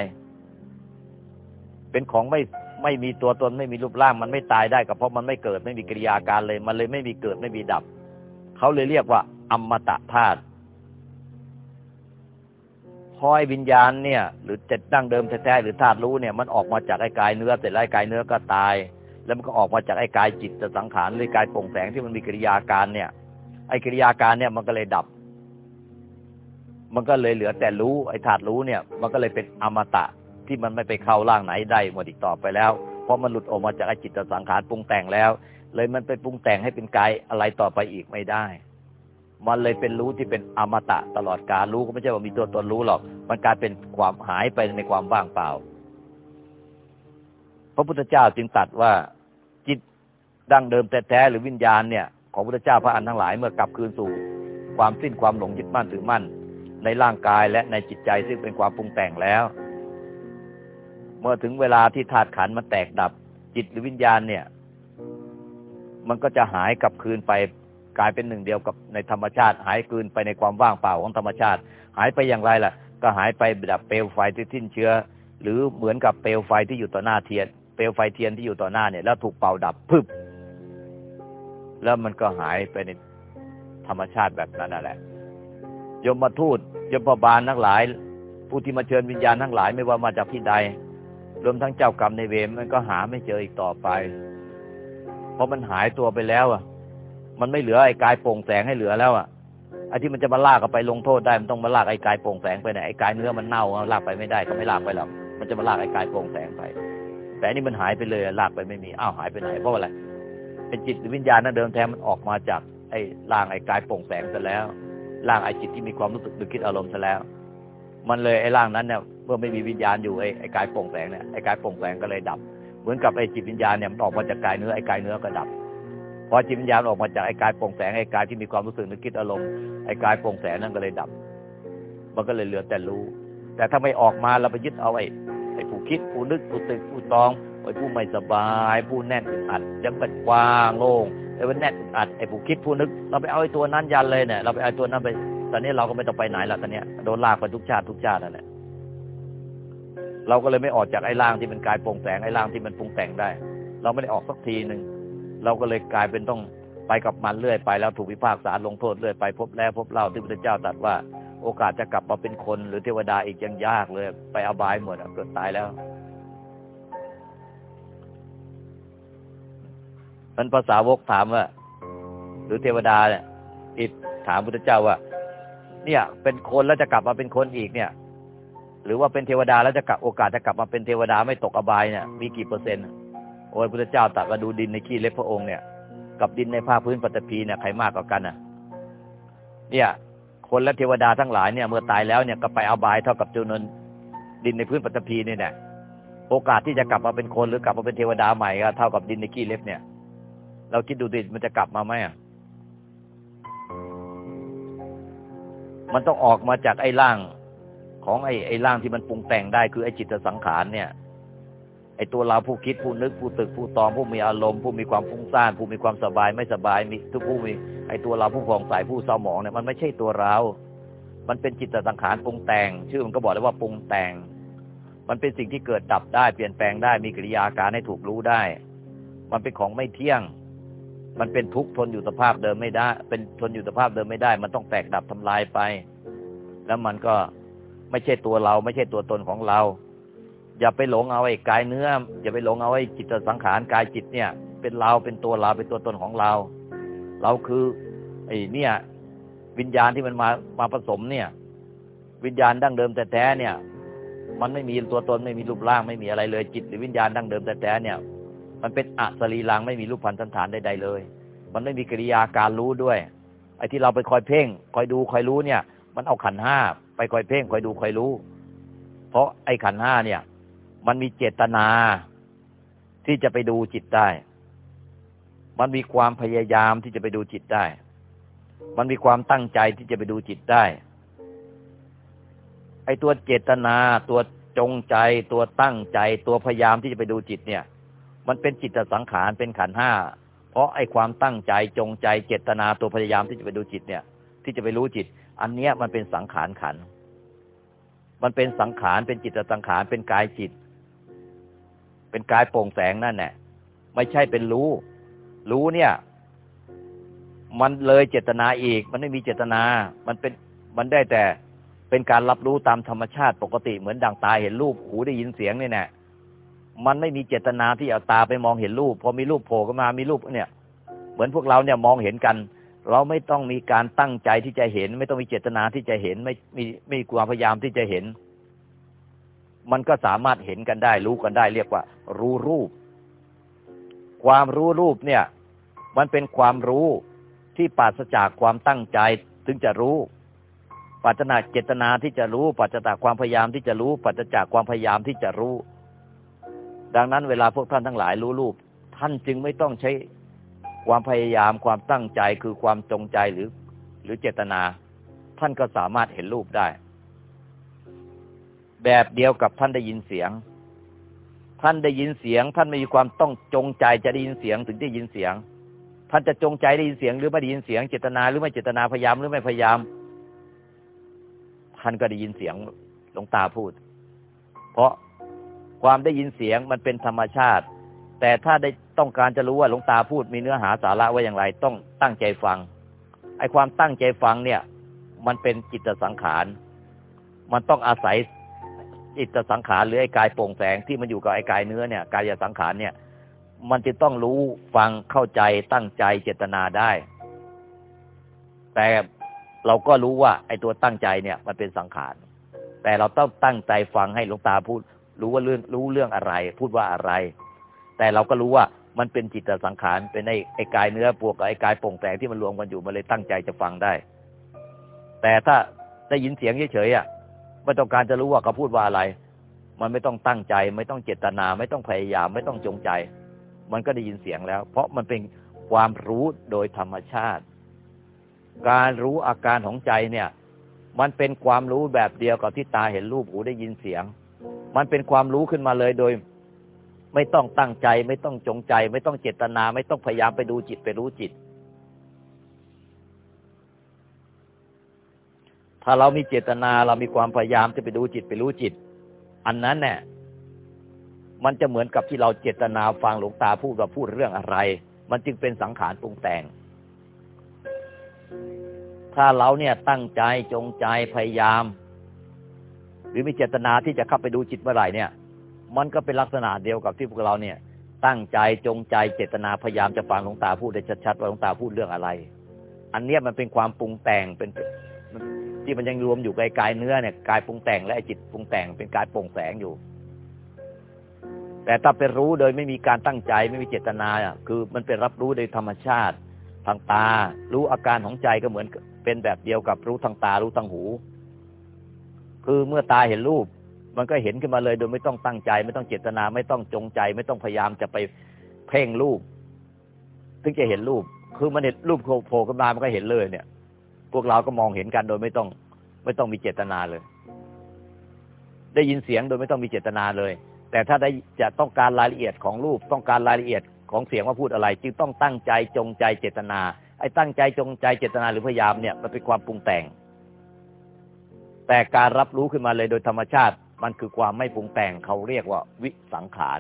เป็นของไม่ ไม่มีตัวตนไม่มีรูปร่างมันไม่ตายได้ก็เพราะมันไม่เกิดไม่มีกิริยาการเลย มันเลยไม่มีเกิดไม่มีดับ เขาเลยเรียกว่า อมตะธาตุพอยวิญญาณเนี่ย หรือเจ็ดดั้งเดิมแท้ๆหรือธาตุรู้เนี่ยมันออกมาจากไอ้กายเนื้อเสร็จแล้วไอ้กายเนื้อก็ตาย แล้วมันก็ออกมาจากไอ้กายจิตสังขารหรือกายโปร่งแสงที่มันมีกิริยาการเนี่ย ไอ้กิริยาการเนี่ยมันก็เลยดับ มันก็เลยเหลือแต่รู้ไอ้ธาตุรู้เนี่ย มันก็เลยเป็นอมตะ ที่มันไม่ไปเข้าร่างไหนได้หมดอีกต่อไปแล้ว เพราะมันหลุดออกมาจากจิตสังขารปรุงแต่งแล้ว เลยมันไปปรุงแต่งให้เป็นกายอะไรต่อไปอีกไม่ได้ มันเลยเป็นรู้ที่เป็นอมตะตลอดการรู้ก็ไม่ใช่ว่ามีตัวตนรู้หรอก มันกลายเป็นความหายไปในความว่างเปล่า พระพุทธเจ้าจึงตัดว่าจิตดั้งเดิมแท้ๆหรือวิญญาณเนี่ยของพระเจ้าพระอันทั้งหลายเมื่อกลับคืนสู่ ความสิ้นความหลงยึดมั่นถือมั่น ในร่างกายและในจิตใจซึ่งเป็นความปรุงแต่งแล้ว เมื่อถึงเวลาที่ธาตุขันมันแตกดับจิตหรือวิญญาณเนี่ย มันก็จะหายกลับคืนไปกลายเป็นหนึ่งเดียวกับในธรรมชาติ หายคืนไปในความว่างเปล่าของธรรมชาติ หายไปอย่างไรล่ะ ก็หายไปแบบเปลวไฟที่ทิ้นเชื้อ หรือเหมือนกับเปลวไฟที่อยู่ต่อหน้าเทียน เปลวไฟเทียนที่อยู่ต่อหน้าเนี่ยแล้วถูกเป่าดับพึบแล้วมันก็หายไปในธรรมชาติแบบนั้นนั่นแหละยมมาทูตยมบาลทั้งหลาย ผู้ที่มาเชิญวิญญาณทั้งหลายไม่ว่ามาจากที่ใด รวมทั้งเจ้ากรรมในเวรมันก็หาไม่เจออีกต่อไป เพราะมันหายตัวไปแล้วอะ มันไม่เหลือไอ้กายโปร่งแสงให้เหลือแล้วอะไอ้ที่มันจะมาลากกันไปลงโทษได้มันต้องมาลากไอ้กายโปร่งแสงไปไหนไอ้กายเนื้อมันเน่าลากไปไม่ได้ก็ไม่ลากไปหรอกมันจะมาลากไอ้กายโปร่งแสงไป แต่นี่มันหายไปเลยลากไปไม่มีอ้าวหายไปไหนเพราะอะไรไอ้จิตวิญญาณนั้นเดิมแท้มันออกมาจากไอ้ร่างไอ้กายโปร่งแสงซะแล้วร่างไอ้จิตที่มีความรู้สึกนึกคิดอารมณ์ซะแล้ว มันเลยไอ้ร่างนั้นเนี่ยเมื่อไม่มีวิญญาณอยู่ไอ้ไอ้กายโปร่งแสงเนี่ยไอ้กายโปร่งแสงก็เลยดับ เหมือนกับไอ้จิตวิญญาณเนี่ยมันออกมาจากกายเนื้อไอ้กายเนื้อก็ดับพอจิตวิญญาณออกมาจากไอ้กายโปร่งแสงไอ้กายที่มีความรู้สึกนึกคิดอารมณ์ไอ้กายโปร่งแสงนั่นก็เลยดับ มันก็เลยเหลือแต่รู้ แต่ถ้าไม่ออกมาเราไปยึดเอาไอ้ไอ้ผู้คิดผู้นึกผู้ตึกผู้ตองไอ้ผู้ไม่สบาย ผู้แน่นอัดยังเป็นกว้างโล่งไอ้วันแน่นอัดไอ้ผู้คิดผู้นึก เราไปเอาไอ้ตัวนั้นยันเลยเนี่ยเราไปเอาตัวนั้นไป ตอนนี้เราก็ไม่ต้องไปไหนละตอนนี้โดนลากไปทุกชาติทุกชาตินั่นแหละเราก็เลยไม่ออกจากไอ้ร่างที่เป็นกายปร่งแสงไอ้ร่างที่มันปรุงแต่งได้ เราไม่ได้ออกสักทีหนึ่งเราก็เลยกลายเป็นต้องไปกับมันเรื่อยไปแล้วถูกวิพากษาลงโทษเรื่อยไปพบแล้วพบเล่าที่พระเจ้าตรัสว่า โอกาสจะกลับมาเป็นคนหรือเทวดาอีกยังยากเลย ไปอบายหมดเกิดตายแล้วมันภาษาวกถามว่า หรือเทวดาเนี่ยอิดถามพุทธเจ้าว่า เนี่ย เป็นคนแล้วจะกลับมาเป็นคนอีกเนี่ย หรือว่าเป็นเทวดาแล้วจะกลับโอกาสจะกลับมาเป็นเทวดาไม่ตกอบายเนี่ยมีกี่เปอร์เซ็นต์โอ้ยพุทธเจ้าตรัสว่าดูดินในขี้เล็บพระองค์เนี่ย กับดินในภาคพื้นปฐพีเนี่ยใครมากกว่ากันอะ เนี่ย คนและเทวดาทั้งหลายเนี่ย เมื่อตายแล้วเนี่ยก็ไปอบายเท่ากับจำนวนดินในพื้นปฐพีนี่แหละโอกาสที่จะกลับมาเป็นคนหรือกลับมาเป็นเทวดาใหม่ก็เท่ากับดินในขี้เล็บเนี่ย เราคิดดูดิมันจะกลับมาไหมอะ มันต้องออกมาจากไอ้ร่างของไอ้ไอ้ร่างที่มันปรุงแต่งได้คือไอ้จิตสังขารเนี่ย ไอ้ตัวเราผู้คิดผู้นึกผู้ตึกผู้ตองผู้มีอารมณ์ผู้มีความฟุ้งซ่านผู้มีความสบายไม่สบายมีทุกผู้มีไอ้ตัวเราผู้ผ่องใสผู้เศร้าหมองเนี่ยมันไม่ใช่ตัวเรา มันเป็นจิตสังขารปรุงแต่ง ชื่อมันก็บอกเลยว่าปรุงแต่ง มันเป็นสิ่งที่เกิดดับได้เปลี่ยนแปลงได้มีกิริยาการให้ถูกรู้ได้ มันเป็นของไม่เที่ยง มันเป็นทุกข์ทนอยู่สภาพเดิมไม่ได้ เป็นทนอยู่สภาพเดิมไม่ได้ มันต้องแตกดับทำลายไป แล้วมันก็ไม่ใช่ตัวเรา ไม่ใช่ตัวตนของเรา อย่าไปหลงเอาไอ้กายเนื้อ อย่าไปหลงเอาไอ้จิตสังขารกายจิตเนี่ย เป็นเราเป็นตัวเราเป็นตัวตนของเรา เราคือไอ้เนี่ย วิญญาณที่มันมามาผสมเนี่ย วิญญาณดั้งเดิมแต่แท้เนี่ย มันไม่มีตัวตนไม่มีรูปร่างไม่มีอะไรเลยจิต หรือวิญญาณดั้งเดิมแต่แท้เนี่ย มันเป็นอสรีลังไม่มีรูปพันธสันฐานใดๆเลย มันไม่มีกิริยาการรู้ด้วย ไอ้ที่เราไปคอยเพ่ง คอยดูคอยรู้เนี่ย มันเอาขันห้าไปคอยเพ่งคอยดูคอยรู้ เพราะไอ้ขันห้าเนี่ย มันมีเจตนาที่จะไปดูจิตได้ มันมีความพยายามที่จะไปดูจิตได้ มันมีความตั้งใจที่จะไปดูจิตได้ ไอ้ตัวเจตนาตัวจงใจ ตัวตั้งใจ ตัวพยายามที่จะไปดูจิตเนี่ย มันเป็นจิตสังขารเป็นขันห้าเพราะไอ้ความตั้งใจจงใจเจตนาตัวพยายามที่จะไปดูจิตเนี่ย ที่จะไปรู้จิต อันเนี้ยมันเป็นสังขารขัน มันเป็นสังขารเป็นจิตสังขารเป็นกายจิต เป็นกายโปร่งแสงนั่นแหละไม่ใช่เป็นรู้ รู้เนี่ย มันเลยเจตนาอีก มันไม่มีเจตนา มันเป็นมันได้แต่เป็นการรับรู้ตามธรรมชาติปกติเหมือนดังตาเห็นรูปหูได้ยินเสียงนี่แน่ มันไม่มีเจตนาที่เอาตาไปมองเห็นรูปพอมีรูปโผล่ขึ้นมามีรูปเนี่ย เหมือนพวกเราเนี่ยมองเห็นกัน เราไม่ต้องมีการตั้งใจที่จะเห็น ไม่ต้องมีเจตนาที่จะเห็น ไม่มีไม่มีความพยายามที่จะเห็น มันก็สามารถเห็นกันได้ รู้กันได้ เรียกว่า รู้รูป ความรู้รูปเนี่ย มันเป็นความรู้ที่ปราศจากความตั้งใจถึงจะรู้ปัจจนาเจตนาที่จะรู้ ปัจจากความพยายามที่จะรู้ ปัจจากความพยายามที่จะรู้ ดังนั้นเวลาพวกท่านทั้งหลายรู้รูป ท่านจึงไม่ต้องใช้ความพยายามความตั้งใจคือความจงใจหรือ หรือเจตนา ท่านก็สามารถเห็นรูปได้ แบบเดียวกับท่านได้ยินเสียง ท่านได้ยินเสียง ท่านไม่มีความต้องจงใจจะได้ยินเสียงถึงได้ยินเสียง ท่านจะจงใจได้ยินเสียง หรือไม่ได้ยินเสียง เจตนาหรือไม่เจตนาพยายามหรือไม่พยายาม ท่านก็ได้ยินเสียงหลวงตาพูด เพราะ ความได้ยินเสียงมันเป็นธรรมชาติ แต่ถ้าได้ต้องการจะรู้ว่าหลวงตาพูดมีเนื้อหาสาระว่าอย่างไร ต้องตั้งใจฟังไอ้ความตั้งใจฟังเนี่ย มันเป็นจิตสังขาร มันต้องอาศัยจิตสังขารหรือไอ้กายโปร่งแสงที่มันอยู่กับไอ้กายเนื้อเนี่ยกายสังขารเนี่ย มันจะต้องรู้ฟังเข้าใจตั้งใจเจตนาได้ แต่เราก็รู้ว่า ไอ้ตัวตั้งใจเนี่ย มันเป็นสังขาร แต่เราต้องตั้งใจฟังให้หลวงตาพูด รู้ว่าเรื่องรู้เรื่องอะไร พูดว่าอะไร แต่เราก็รู้ว่ามันเป็นจิตสังขารเป็นไอ้ไอ้กายเนื้อปวกกับไอ้กายโปร่งแสงที่มันรวมกันอยู่มันเลยตั้งใจจะฟังได้ แต่ถ้าได้ยินเสียงเฉยๆอะไม่ต้องการจะรู้ว่าเขาพูดว่าอะไร มันไม่ต้องตั้งใจ ไม่ต้องเจตนา ไม่ต้องพยายาม ไม่ต้องจงใจ มันก็ได้ยินเสียงแล้ว เพราะมันเป็นความรู้โดยธรรมชาติ การรู้อาการของใจเนี่ย มันเป็นความรู้แบบเดียวกับที่ตาเห็นรูปหูได้ยินเสียง มันเป็นความรู้ขึ้นมาเลยโดย ไม่ต้องตั้งใจ ไม่ต้องจงใจ ไม่ต้องเจตนา ไม่ต้องพยายามไปดูจิตไปรู้จิต ถ้าเรามีเจตนาเรามีความพยายามจะไปดูจิตไปรู้จิต อันนั้นเนี่ยมันจะเหมือนกับที่เราเจตนาฟังหลวงตาพูดว่าพูดเรื่องอะไร มันจึงเป็นสังขารปรุงแต่ง ถ้าเราเนี่ยตั้งใจจงใจพยายาม หรือมีเจตนาที่จะเข้าไปดูจิตเมื่อไหร่เนี่ย มันก็เป็นลักษณะเดียวกับที่พวกเราเนี่ย ตั้งใจจงใจเจตนาพยายามจะฟังหลวงตาพูดได้ชัดๆว่าหลวงตาพูดเรื่องอะไร อันเนี้ยมันเป็นความปรุงแต่งเป็นที่มันยังรวมอยู่กับกายเนื้อเนี่ยกายปรุงแต่งและจิตปรุงแต่งเป็นกายโปร่งแสงอยู่ แต่ถ้าเป็นรู้โดยไม่มีการตั้งใจไม่มีเจตนาคือมันเป็นรับรู้โดยธรรมชาติทางตา รู้อาการของใจก็เหมือนเป็นแบบเดียวกับรู้ทางตารู้ทางหู คือเมื่อตาเห็นรูป มันก็เห็นขึ้นมาเลยโดยไม่ต้องตั้งใจ ไม่ต้องเจตนา ไม่ต้องจงใจ ไม่ต้องพยายามจะไปเพ่งรูป ถึงจะเห็นรูป คือมันเห็นรูปโผล่ขึ้นมามันก็เห็นเลยเนี่ย พวกเราก็มองเห็นกันโดยไม่ต้อง ไม่ต้องมีเจตนาเลย ได้ยินเสียงโดยไม่ต้องมีเจตนาเลย แต่ถ้าได้จะต้องการรายละเอียดของรูป ต้องการรายละเอียดของเสียงว่าพูดอะไร จึงต้องตั้งใจจงใจเจตนา ไอ้ตั้งใจจงใจเจตนาหรือพยายามเนี่ยมันเป็นความปรุงแต่ง แต่การรับรู้ขึ้นมาเลยโดยธรรมชาติมันคือความไม่ปรุงแต่งเขาเรียกว่าวิสังขาร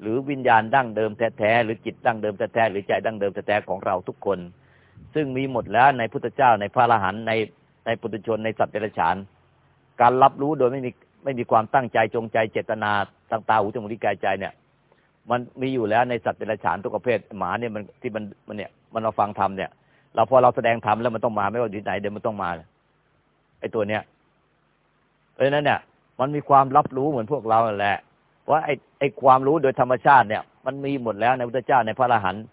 หรือวิญญาณดั้งเดิมแท้ๆหรือจิตดั้งเดิมแท้ๆหรือใจดั้งเดิมแท้ๆของเราทุกคน ซึ่งมีหมดแล้วในพุทธเจ้าในพระอรหันต์ในในปุถุชนในสัตว์เดรัจฉาน การรับรู้โดยไม่มีไม่มีความตั้งใจจงใจเจตนาตั้งตาหูจมูกลิ้นกายใจเนี่ย มันมีอยู่แล้วในสัตว์เดรัจฉานทุกประเภทหมาเนี่ยมันที่มันมันเนี่ยมันเราฟังธรรมเนี่ย เราพอเราแสดงธรรมแล้วมันต้องมาไม่ว่าอยู่ไหนเดี๋ยวมันต้องมาไอ้ตัวเนี้ย เพราะนั้นเนี่ยมันมีความรับรู้เหมือนพวกเราแหละ ว่าไอ้ไอ้ความรู้โดยธรรมชาติเนี่ย มันมีหมดแล้วในพุทธเจ้าในพระอรหันต์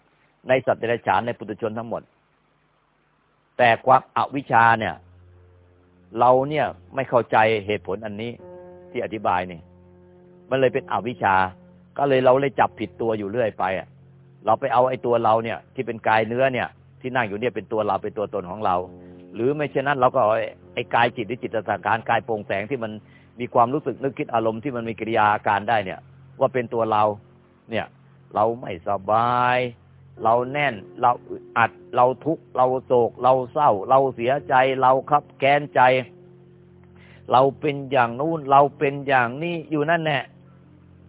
ในสัตว์เดรัจฉานในปุถุชนทั้งหมด แต่ความอวิชชาเนี่ย เราเนี่ยไม่เข้าใจเหตุผลอันนี้ที่อธิบายนี่มันเลยเป็นอวิชชา ก็เลยเราเลยจับผิดตัวอยู่เรื่อยไปอะเราไปเอาไอ้ตัวเราเนี่ย ที่เป็นกายเนื้อเนี่ย ที่นั่งอยู่เนี่ยเป็นตัวเราเป็นตัวตนของเรา หรือไม่เช่นนั้นเราก็เออ ไอ้กายจิตหรือจิตสังขารกายโปร่งแสงที่มันมีความรู้สึกนึกคิดอารมณ์ที่มันมีกิริยาอาการได้เนี่ย ว่าเป็นตัวเรา เนี่ย เราไม่สบาย เราแน่นเราอัดเราทุกข์เราโศก เราเศร้า เราเสียใจ เราคับแค้นใจ เราเป็นอย่างนู้นเราเป็นอย่างนี้อยู่นั่นแน่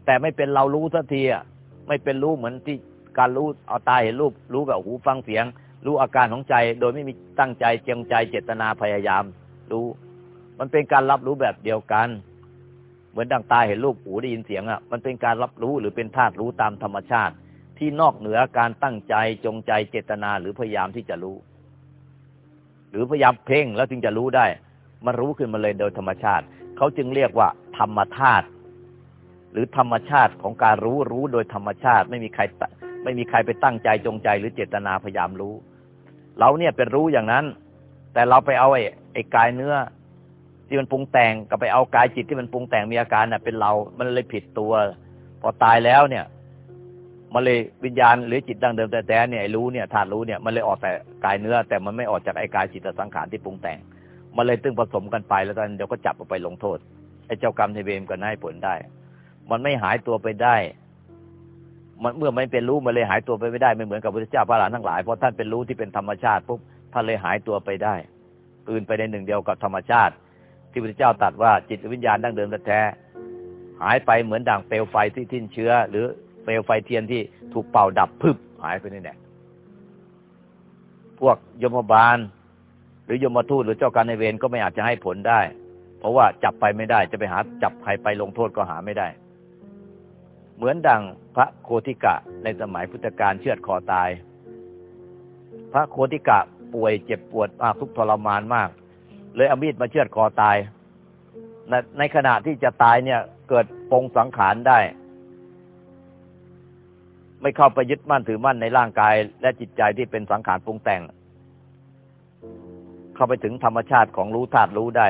แต่ไม่เป็นเรารู้สักทีอะไม่เป็นรู้เหมือนที่การรู้เอาตาเห็นรูปรู้แบบหูฟังเสียง รู้อาการของใจ โดยไม่มีตั้งใจเจียงใจเจตนาพยายาม รู้ มันเป็นการรับรู้แบบเดียวกัน เหมือนดังตาเห็นรูปหูได้ยินเสียงอะ มันเป็นการรับรู้หรือเป็นธาตุรู้ตามธรรมชาติ ที่นอกเหนือการตั้งใจจงใจเจตนาหรือพยายามที่จะรู้ หรือพยายามเพ่งแล้วจึงจะรู้ได้ มันรู้ขึ้นมาเลยโดยธรรมชาติ เขาจึงเรียกว่า ธรรมธาตุหรือธรรมชาติของการรู้รู้โดยธรรมชาติ ไม่มีใครไม่มีใครไปตั้งใจจงใจหรือเจตนาพยายามรู้ เราเนี่ยเป็นรู้อย่างนั้น แต่เราไปเอาไอ้ ไอ้กายเนื้อ ที่มันปรุงแต่งกับไปเอากายจิตที่มันปรุงแต่งมีอาการน่ะ เป็นเรา มันเลยผิดตัว พอตายแล้วเนี่ยมันเลยวิญญาณหรือจิตดังเดิมแต่แต่เนี่ยรู้เนี่ยธาตุรู้เนี่ยมันเลยออกแต่กายเนื้อ แต่มันไม่ออกจากไอ้กายจิตสังขารที่ปรุงแต่ง มันเลยตึงผสมกันไปแล้วตอนเดี๋ยวก็จับออกไปลงโทษไอ้เจ้ากรรมในเวรก็ให้ผลได้ มันไม่หายตัวไปได้ มันเมื่อไม่เป็นรู้มันเลยหายตัวไปไม่ได้ไม่เหมือนกับพระเจ้าพระหลานทั้งหลายเพราะท่านเป็นรู้ที่เป็นธรรมชาติปุ๊บท่านเลยหายตัวไปได้ ตื่นไปในหนึ่งเดียวกับธรรมชาติ ที่พระเจ้าตัดว่าจิตวิญญาณดั้งเดิมแท้หายไปเหมือนด่างเปลวไฟที่ทิ้นเชื้อ หรือเปลวไฟเทียนที่ถูกเป่าดับพึบหายไปนี่แหละพวกยมบาล หรือยมทูตหรือเจ้าการในเวรก็ไม่อาจจะให้ผลได้ เพราะว่าจับไปไม่ได้จะไปหาจับใครไปลงโทษก็หาไม่ได้ เหมือนดังพระโคติกะในสมัยพุทธกาลเชือดคอตาย พระโคติกะ ป่วย เจ็บปวดมากทุกทรมานมาก เลยเอามีดมาเชือดคอตายในในขณะที่จะตายเนี่ย เกิดปงสังขารได้ ไม่เข้าไปยึดมั่นถือมั่นในร่างกาย และจิตใจที่เป็นสังขารปรุงแต่ง เข้าไปถึงธรรมชาติของรู้ธาตุรู้ได้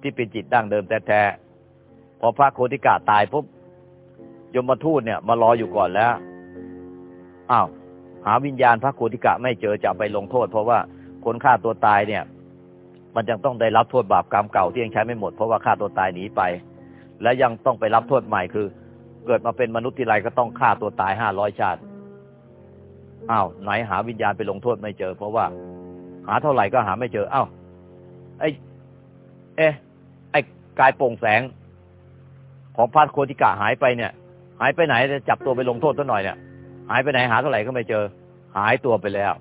ที่เป็นจิตดั้งเดิมแท้ๆพอพระโคติกะตายปุ๊บยมทูตเนี่ย มารออยู่ก่อนแล้วอ้าว หาวิญญาณพระโคติกะไม่เจอจะไปลงโทษ เพราะว่าคนฆ่าตัวตายเนี่ย มันยังต้องได้รับโทษบาปกรรมเก่าที่ยังใช้ไม่หมดเพราะว่าฆ่าตัวตายหนีไป และยังต้องไปรับโทษใหม่คือ เกิดมาเป็นมนุษย์ที่ไรก็ต้องฆ่าตัวตายห้าร้อยชาติอ้าวไหนหาวิญญาณไปลงโทษไม่เจอ เพราะว่า หาเท่าไหร่ก็หาไม่เจออ้าวไอ้เอ๊ะไอ้กายโปร่งแสง ของพระโคติกะหายไปเนี่ย หายไปไหนจะจับตัวไปลงโทษตัวหน่อยเนี่ย หายไปไหนหาเท่าไหร่ก็ไม่เจอ หายตัวไปแล้ว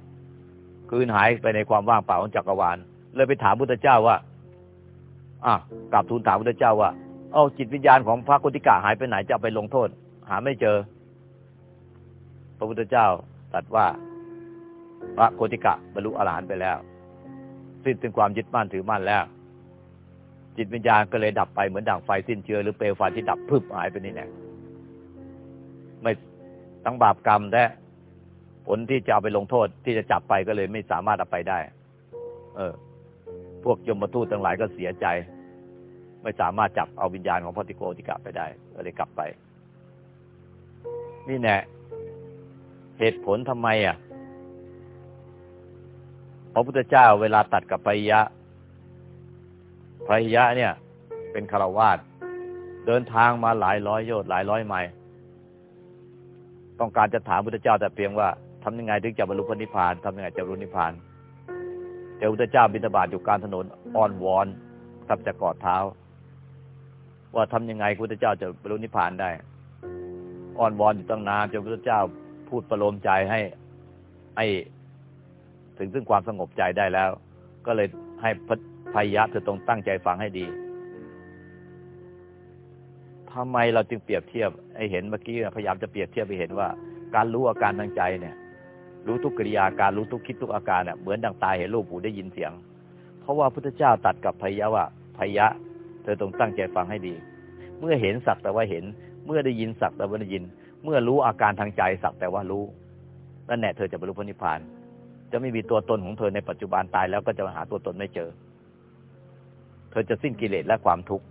คืนหายไปในความว่างเปล่าของจักรวาลเลยไปถามพุทธเจ้าว่าอะกลับทูลถามพุทธเจ้าว่าเอาจิตวิญญาณของพระกุติกะหายไปไหนจะไปลงโทษ หาไม่เจอ พระพุทธเจ้าตรัสว่า พระโกติกะบรรลุอรหันต์ไปแล้ว สิ้นถึงความยึดมั่นถือมั่นแล้ว จิตวิญญาณก็เลยดับไปเหมือนด่างไฟสิ้นเชื้อหรือเปลวไฟที่ดับพึบหายไปนี่แน่ไม่ ทั้งบาปกรรมและผลที่จะเอาไปลงโทษที่จะจับไปก็เลยไม่สามารถเอาไปได้ เออ พวกยมทูตทั้งหลายก็เสียใจ ไม่สามารถจับเอาวิญญาณของพระติโกติกะไปได้ก็เลยกลับไป นี่แน่เหตุผลทำไมอะพระพุทธเจ้าเวลาตัดกับพยะพยะเนี่ย เป็นคารวาสเดินทางมาหลายร้อยโยชน์หลายร้อยไมล์ ต้องการจะถามพุทธเจ้าแต่เพียงว่าทำยังไงถึงจะบรรลุพระนิพพานทำยังไงจะบรรลุนิพพานแต่พุทธเจ้าบิณฑบาตอยู่กลางถนนอ้อนวอนทับจะกอดเท้า ว่าทำยังไงพุทธเจ้าจะบรรลุนิพพานได้อ้อนวอนอยู่ตั้งนานจนพุทธเจ้าพูดประโลมใจให้ให้ถึงซึ่งความสงบใจได้แล้ว ก็เลยให้พยะเธอต้องตั้งใจฟังให้ดี ทำไมเราจึงเปรียบเทียบไอเห็นเมื่อกี้พยายามจะเปรียบเทียบไปเห็นว่า การรู้อาการทางใจเนี่ย รู้ทุกกิริยาการรู้ทุกคิดทุกอาการเนี่ยเหมือนดังตาเห็นรูปหูได้ยินเสียง เพราะว่าพุทธเจ้าตัดกับพยะว่าพยะ เธอต้องตั้งใจฟังให้ดี เมื่อเห็นสักแต่ว่าเห็น เมื่อได้ยินสักแต่ว่าได้ยิน เมื่อรู้อาการทางใจสักแต่ว่ารู้นั่นแหละเธอจะบรรลุพระนิพพาน จะไม่มีตัวตนของเธอในปัจจุบันตายแล้วก็จะหาตัวตนไม่เจอ เธอจะสิ้นกิเลสและความทุกข์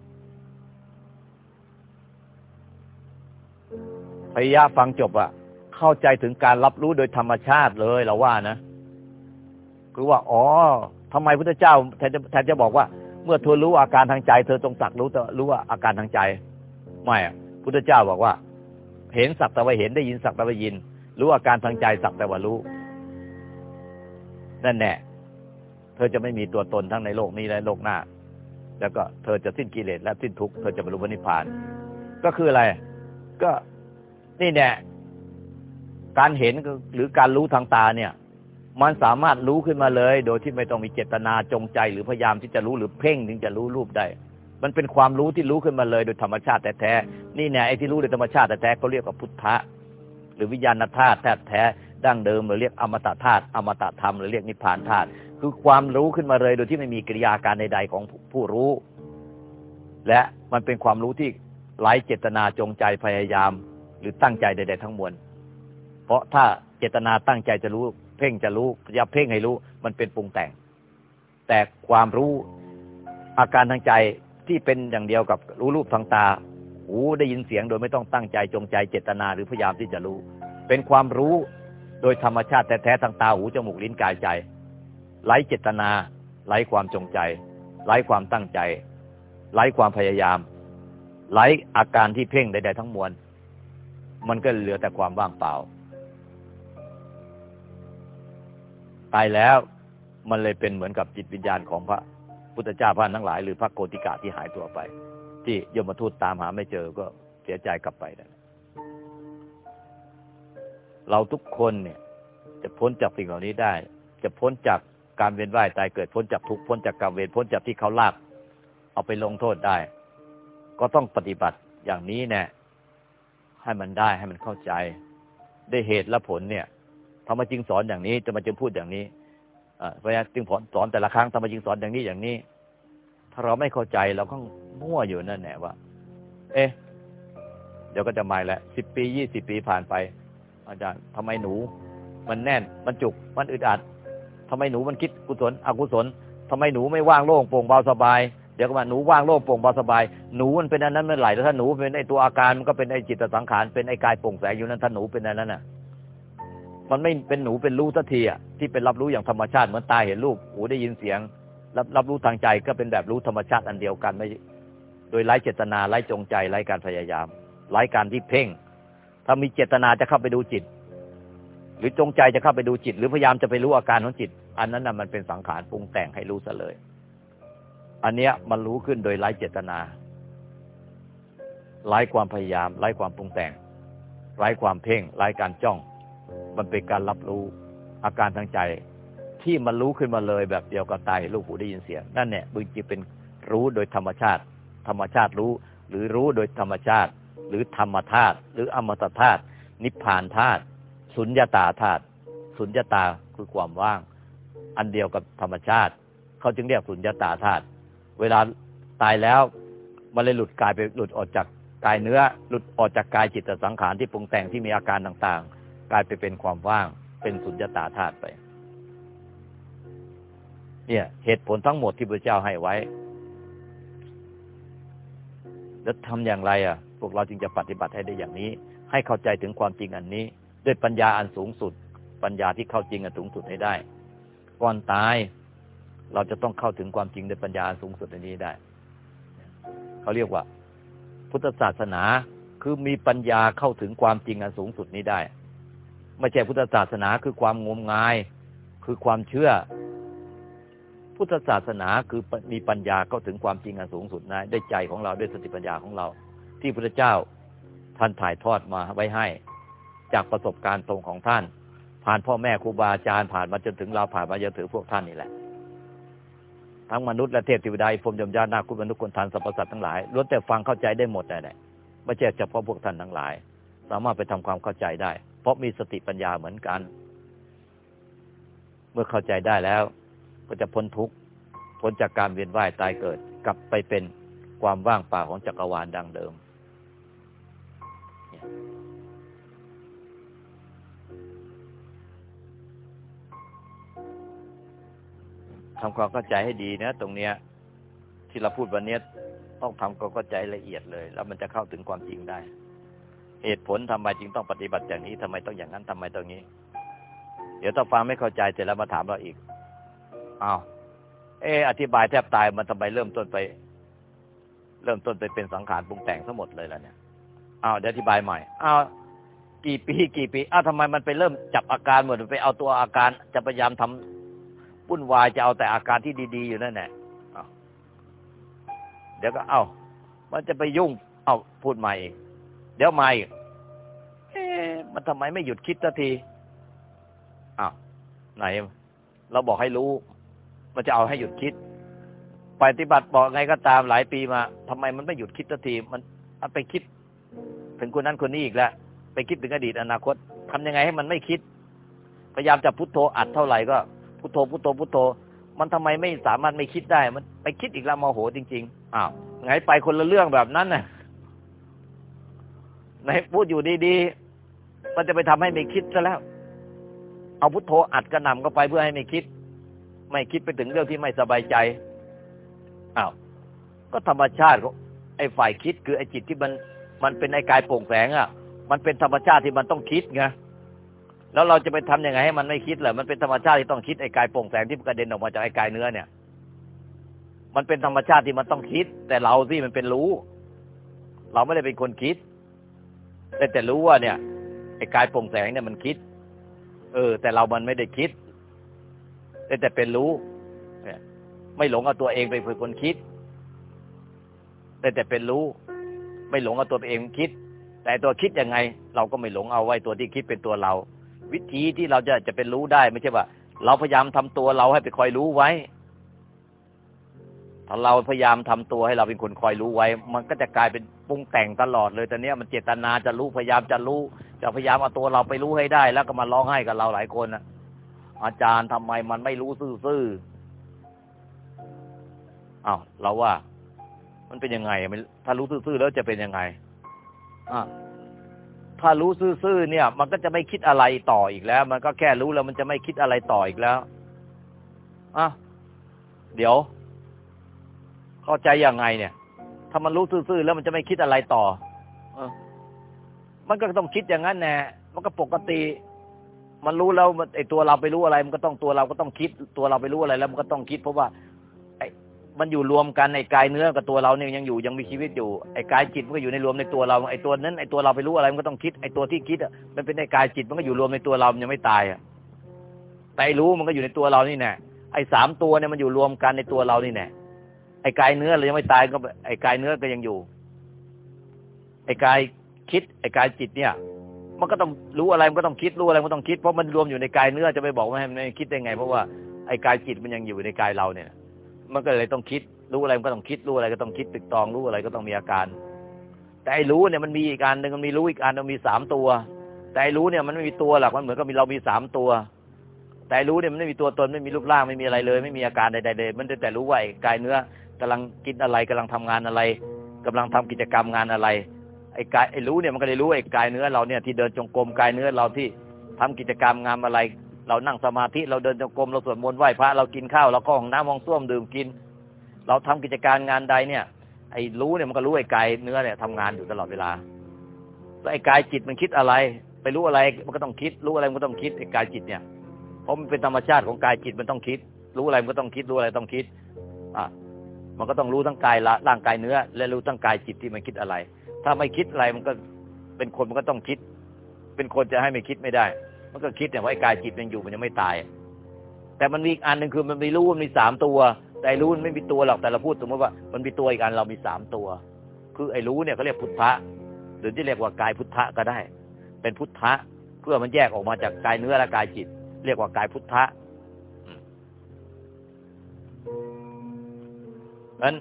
พยาฟังจบอะเข้าใจถึงการรับรู้โดยธรรมชาติเลยเราว่านะ คือว่า อ๋อทำไมพุทธเจ้าแทนจะแทนจะบอกว่า เมื่อเธอรู้อาการทางใจ เธอจงสักรู้รู้ว่าอาการทางใจ ไม่อะพุทธเจ้าบอกว่า เห็นสักแต่ว่าเห็นได้ยินสักแต่ว่ายิน รู้อาการทางใจสักแต่ว่ารู้ นั่นแน่เธอจะไม่มีตัวตนทั้งในโลกนี้และโลกหน้า แล้วก็เธอจะสิ้นกิเลสและสิ้นทุกข์เธอจะบรรลุนิพพาน ก็คืออะไร ก็ นี่เนี่ยการเห็นหรือการรู้ทางตาเนี่ย มันสามารถรู้ขึ้นมาเลย โดยที่ไม่ต้องมีเจตนาจงใจ หรือพยายามที่จะรู้หรือเพ่งถึงจะรู้รูปได้ มันเป็นความรู้ที่รู้ขึ้นมาเลย โดยธรรมชาติแท้ๆนี่เนี่ยไอ้ที่รู้โดยธรรมชาติแท้ๆเขาเรียกว่าพุทธะ หรือวิญญาณธาตุแท้ๆดั้งเดิมหรือเรียกอมตะธาตุอมตะธรรมหรือเรียกนิพพานธาตุคือความรู้ขึ้นมาเลย โดยที่ไม่มีกิริยาการใดๆของผู้รู้ และมันเป็นความรู้ที่ไร้เจตนาจงใจพยายาม หรือตั้งใจใด ๆ ทั้งมวล เพราะถ้าเจตนาตั้งใจจะรู้ เพ่งจะรู้พยายามเพ่งให้รู้ มันเป็นปรุงแต่ง แต่ความรู้อาการทางใจที่เป็นอย่างเดียวกับรู้รูปทางตา หูได้ยินเสียงโดยไม่ต้องตั้งใจจงใจเจตนาหรือพยายามที่จะรู้ เป็นความรู้โดยธรรมชาติแท้ๆทางตาหูจมูกลิ้นกายใจไร้เจตนาไร้ความจงใจไร้ความตั้งใจไร้ความพยายามไร้อาการที่เพ่งใดๆทั้งมวล มันก็เหลือแต่ความว่างเปล่า ตายแล้วมันเลยเป็นเหมือนกับจิตวิญญาณของพระพุทธเจ้าพระทั้งหลาย หรือพระโกติกะที่หายตัวไป ที่ยมทูตตามหาไม่เจอก็เสียใจกลับไปนะเราทุกคนเนี่ย จะพ้นจากสิ่งเหล่านี้ได้ จะพ้นจากการเวียนว่ายตายเกิดพ้นจากทุกพ้นจากกรรมเวรพ้นจากที่เขาลาก เอาไปลงโทษได้ ก็ต้องปฏิบัติอย่างนี้แน่ ให้มันได้ให้มันเข้าใจ ได้เหตุและผลเนี่ยทำไมจึงสอนอย่างนี้จะมาจึงพูดอย่างนี้เพราะฉะนั้นจึงสอนแต่ละครั้งทำไมจึงสอนอย่างนี้อย่างนี้ ถ้าเราไม่เข้าใจเราก็มั่วอยู่นั่นแหละว่า เอ๊ะเดี๋ยวก็จะมาแล้วสิบปียี่สิบปีผ่านไป อาจารย์ทำไมหนู มันแน่นมันจุกมันอึดอัดทำไมหนูมันคิดกุศลอกุศลทำไมหนูไม่ว่างโล่งโปร่งเบาสบาย เดี๋ยวก็มาหนูว่างโล่งโปร่งเบาสบายหนูมันเป็นอันนั้นเมื่อไหร่แล้วถ้าหนูเป็นไอตัวอาการมันก็เป็นไอจิตสังขารเป็นไอกายโปร่งแสงอยู่นั้นถ้าหนูเป็นอันนั้นน่ะ มันไม่เป็นหนูเป็นรู้สักทีอะที่เป็นรับรู้อย่างธรรมชาติเหมือนตาเห็นรูปหูได้ยินเสียง รับรับรู้ทางใจก็เป็นแบบรู้ธรรมชาติอันเดียวกันไม่ โดยไร้เจตนาไร้จงใจไร้การพยายามไร้การที่เพ่ง ถ้ามีเจตนาจะเข้าไปดูจิต หรือจงใจจะเข้าไปดูจิต หรือพยายามจะไปรู้อาการของจิต อันนั้นน่ะมันเป็นสังขารปรุงแต่งให้รู้ซะเลย อันเนี้ยมันรู้ขึ้นโดยไร้เจตนา ไร้ความพยายาม ไร้ความปรุงแต่ง ไร้ความเพ่ง ไร้การจ้อง มันเป็นการรับรู้อาการทางใจ ที่มันรู้ขึ้นมาเลยแบบเดียวกับตายลูกหูได้ยินเสียง นั่นเนี่ยบึงจีเป็นรู้โดยธรรมชาติ ธรรมชาติรู้ หรือรู้โดยธรรมชาติ หรือธรรมธาตุหรืออมตะธาตุนิพพานธาตุสุญญาตาธาตุสุญญาตาคือความว่าง อันเดียวกับธรรมชาติ เขาจึงเรียกสุญญาตาธาตุ เวลาตายแล้ว มันเลยหลุดกายไปหลุดออกจากกายเนื้อ หลุดออกจากกายจิตสังขารที่ปรุงแต่งที่มีอาการต่างๆ กลายไปเป็นความว่าง เป็นสุญญตาธาตุไป เนี่ย เหตุผลทั้งหมดที่พระเจ้าให้ไว้ แล้วทำอย่างไร อะ พวกเราจึงจะปฏิบัติให้ได้อย่างนี้ ให้เข้าใจถึงความจริงอันนี้ ด้วยปัญญาอันสูงสุด ปัญญาที่เข้าจริงอันสูงสุดให้ได้ ก่อนตาย เราจะต้องเข้าถึงความจริงในปัญญาสูงสุดในนี้ได้ เขาเรียกว่า พุทธศาสนาคือมีปัญญาเข้าถึงความจริงอันสูงสุดนี้ได้ ไม่ใช่พุทธศาสนาคือความงมงาย คือความเชื่อ พุทธศาสนาคือมีปัญญาเข้าถึงความจริงอันสูงสุดนะได้ใจของเราด้วยสติปัญญาของเรา ที่พระเจ้าท่านถ่ายทอดมาไว้ให้ จากประสบการณ์ตรงของท่าน ผ่านพ่อแม่ครูบาอาจารย์ผ่านมาจนถึงเราผ่านมาจนถึงพวกท่านนี่แหละ ทั้งมนุษย์และเทพเทวดาพรมยมญาณนาคุณมนุษย์คนทานสรรพสัตว์ทั้งหลายล้วนแต่ฟังเข้าใจได้หมดเลยไม่ใช่เฉพาะพวกท่านทั้งหลาย สามารถไปทำความเข้าใจได้ เพราะมีสติปัญญาเหมือนกัน เมื่อเข้าใจได้แล้ว ก็จะพ้นทุกข์พ้นจากการเวียนว่ายตายเกิด กลับไปเป็นความว่างเปล่าของจักรวาลดังเดิม ทำความเข้าใจให้ดีนะ ตรงเนี้ย ที่เราพูดวันนี้ต้องทำความเข้าใจละเอียดเลย แล้วมันจะเข้าถึงความจริงได้ เหตุผลทำไมจึงต้องปฏิบัติอย่างนี้ทำไมต้องอย่างนั้นทำไมตรงนี้ เดี๋ยวถ้าฟังไม่เข้าใจเสร็จแล้วมาถามเราอีกอ้าวเอออธิบายแทบตายมันทำไมเริ่มต้นไป เริ่มต้นไปเป็นสังขารปรุงแต่งทั้งหมดเลยล่ะเนี่ยอ้าวเดี๋ยวอธิบายใหม่อ้าวกี่ปีกี่ปีอ้าวทำไมมันไปเริ่มจับอาการหมดไปเอาตัวอาการจะพยายามทำ วุ่นวายจะเอาแต่อาการที่ดี ๆ อยู่นั่นแหละเดี๋ยวก็เอา้า มันจะไปยุ่ง เอาพูดใหม่เดี๋ยวใหม่เอ๊มันทำไมไม่หยุดคิดสักทีอ้าวไหน เราบอกให้รู้ มันจะเอาให้หยุดคิด ปฏิบัติบอกไงก็ตามหลายปีมาทำไมมันไม่หยุดคิดสักที มันไปคิด ถึงคนนั้นคนนี้อีกแล้วไปคิดถึงอดีตอนาคตทำยังไงให้มันไม่คิด พยายามจะพุทโธอัดเท่าไหร่ก็ พุทโธพุทโธพุทโธ มันทำไมไม่สามารถไม่คิดได้ มันไปคิดอีกแล้วโมโหจริงๆอ้าวไงไปคนละเรื่องแบบนั้นน่ะไหนพูดอยู่ดีๆมันจะไปทำให้ไม่คิดซะแล้ว เอาพุทโธอัดกระนำเข้าไปเพื่อให้ไม่คิด ไม่คิดไปถึงเรื่องที่ไม่สบายใจอ้าวก็ธรรมชาติของไอ้ฝ่ายคิดคือไอ้จิตที่มันมันเป็นไอ้กายโปร่งแสงอะ มันเป็นธรรมชาติที่มันต้องคิดไง แล้วเราจะไปทํำยังไงให้มันไม่คิดเหรอมันเป็นธรรมชาติที่ต้องคิดไอ้กายโปร่งแสงที่กระเด็นออกมาจากไอ้กายเนื้อเนี่ย มันเป็นธรรมชาติที่มันต้องคิด แต่เราสิมันเป็นรู้ เราไม่ได้เป็นคนคิด แต่แต่รู้ว่าเนี่ยไอ้กายโปร่งแสงเนี่ยมันคิด เออ แต่เรามันไม่ได้คิด แต่แต่เป็นรู้ไม่หลงเอาตัวเองไปเป็นคนคิด แต่แต่เป็นรู้ ไม่หลงเอาตัวเองคิด แต่ตัวคิดยังไง เราก็ไม่หลงเอาไว้ตัวที่คิดเป็นตัวเรา วิธีที่เราจะจะเป็นรู้ได้ไม่ใช่ว่า เราพยายามทำตัวเราให้ไปคอยรู้ไว้ ถ้าเราพยายามทำตัวให้เราเป็นคนคอยรู้ไว้ มันก็จะกลายเป็นปรุงแต่งตลอดเลยต่เนี้มันเจตนาจะรู้พยายามจะรู้ จะพยายามเอาตัวเราไปรู้ให้ได้ แล้วก็มาร้องไห้กับเราหลายคนนะอาจารย์ทำไมมันไม่รู้ซื่อๆอ้าวเราว่า มันเป็นยังไงถ้ารู้ซื่อๆแล้วจะเป็นยังไงอ่า ถ้ารู้ซื่อๆเนี่ย มันก็จะไม่คิดอะไรต่ออีกแล้ว มันก็แค่รู้แล้วมันจะไม่คิดอะไรต่ออีกแล้วอะเดี๋ยว เข้าใจยังไงเนี่ย ถ้ามันรู้ซื่อๆแล้วมันจะไม่คิดอะไรต่อออมันก็ต้องคิดอย่างนั้นแน่มันก็ปกติ มันรู้แล้วไอ้ตัวเราไปรู้อะไร มันก็ต้องตัวเราก็ต้องคิด ตัวเราไปรู้อะไรแล้วมันก็ต้องคิดเพราะว่า มันอยู่รวมกันในกายเนื้อกับตัวเราเนี่ยยังอยู่ยังมีชีวิตอยู่ไอ้กายจิตมันก็อยู่ในรวมในตัวเราไอ้ตัวนั้นไอ้ตัวเราไปรู้อะไรมันก็ต้องคิดไอ้ตัวที่คิดอะมันเป็นในกายจิตมันก็อยู่รวมในตัวเรามันยังไม่ตายอะแต่รู้มันก็อยู่ในตัวเรานี่แน่ไอ้สามตัวเนี่ยมันอยู่รวมกันในตัวเรานี่แน่ไอ้กายเนื้อเรายังไม่ตายก็ไอ้กายเนื้อก็ยังอยู่ ไอ้กายคิด ไอ้กายจิตเนี่ย มันก็ต้องรู้อะไรมันก็ต้องคิดรู้อะไรมันก็ต้องคิดเพราะมันรวมอยู่ในกายเนื้อจะไปบอกว่าให้มันคิดได้ไง เพราะว่าไอ้กายจิตมันยังอยู่ในกายเราเนี่ย มันก็เลยต้องคิด รู้อะไรมันก็ต้องคิดรู้อะไรก็ต้องคิดตึกตองรู้อะไรก็ต้องมีอาการ แต่ไอ้รู้เนี่ยมันมีอีกการหนึ่งมันมีรู้อีกอันมันมีสามตัว แต่ไอ้รู้เนี่ยมันไม่มีตัวหรอกมันเหมือนกับมีเรามีสามตัว แต่รู้เนี่ยมันไม่มีตัวตนไม่มีรูปร่างไม่มีอะไรเลย ไม่มีอาการใดๆเลย มันแต่รู้ว่าไอ้กายเนื้อกำลังกินอะไรกำลังทำงานอะไรกำลังทำกิจกรรมงานอะไรไอ้กายไอ้รู้เนี่ยมันก็เลยรู้ไอ้กายเนื้อเราเนี่ยที่เดินจงกรมกายเนื้อเราที่ทำกิจกรรมงานอะไร เรานั่งสมาธิเราเดินจงกรมเราสวดมนต์ไหว้พระเรากินข้าวเราก็ห้องน้ำห้องส้วมดื่มกิน เราทำกิจการงานใดเนี่ย ไอ้รู้เนี่ยมันก็รู้ไอ้กายเนื้อเนี่ยทำงานอยู่ตลอดเวลาแล้วไอ้กายจิตมันคิดอะไร ไปรู้อะไรมันก็ต้องคิด รู้อะไรมันก็ต้องคิดไอ้กายจิตเนี่ยเพราะมันเป็นธรรมชาติของกายจิตมันต้องคิด รู้อะไรมันก็ต้องคิดรู้อะไรต้องคิดอะมันก็ต้องรู้ทั้งกายละร่างกายเนื้อ และรู้ทั้งกายจิตที่มันคิดอะไร ถ้าไม่คิดอะไรมันก็เป็นคนมันก็ต้องคิด เป็นคนจะให้ไม่คิดไม่ได้ มันก็คิดแต่ยว่าไอ้กายจิตมันอยู่มันยังไม่ตาย แต่มันมีอีกอันหนึ่งคือมันมีรู้มันมีสามตัว แต่รู้มันไม่มีตัวหรอกแต่เราพูดสมมติว่ามันมีตัวอีกอันเรามีสามตัว คือไอ้รู้เนี่ยเขาเรียกพุทธะหรือที่เรียกว่ากายพุทธะก็ได้ เป็นพุทธะเพื่อมันแยกออกมาจากกายเนื้อและกายจิต เรียกว่ากายพุทธะนั้น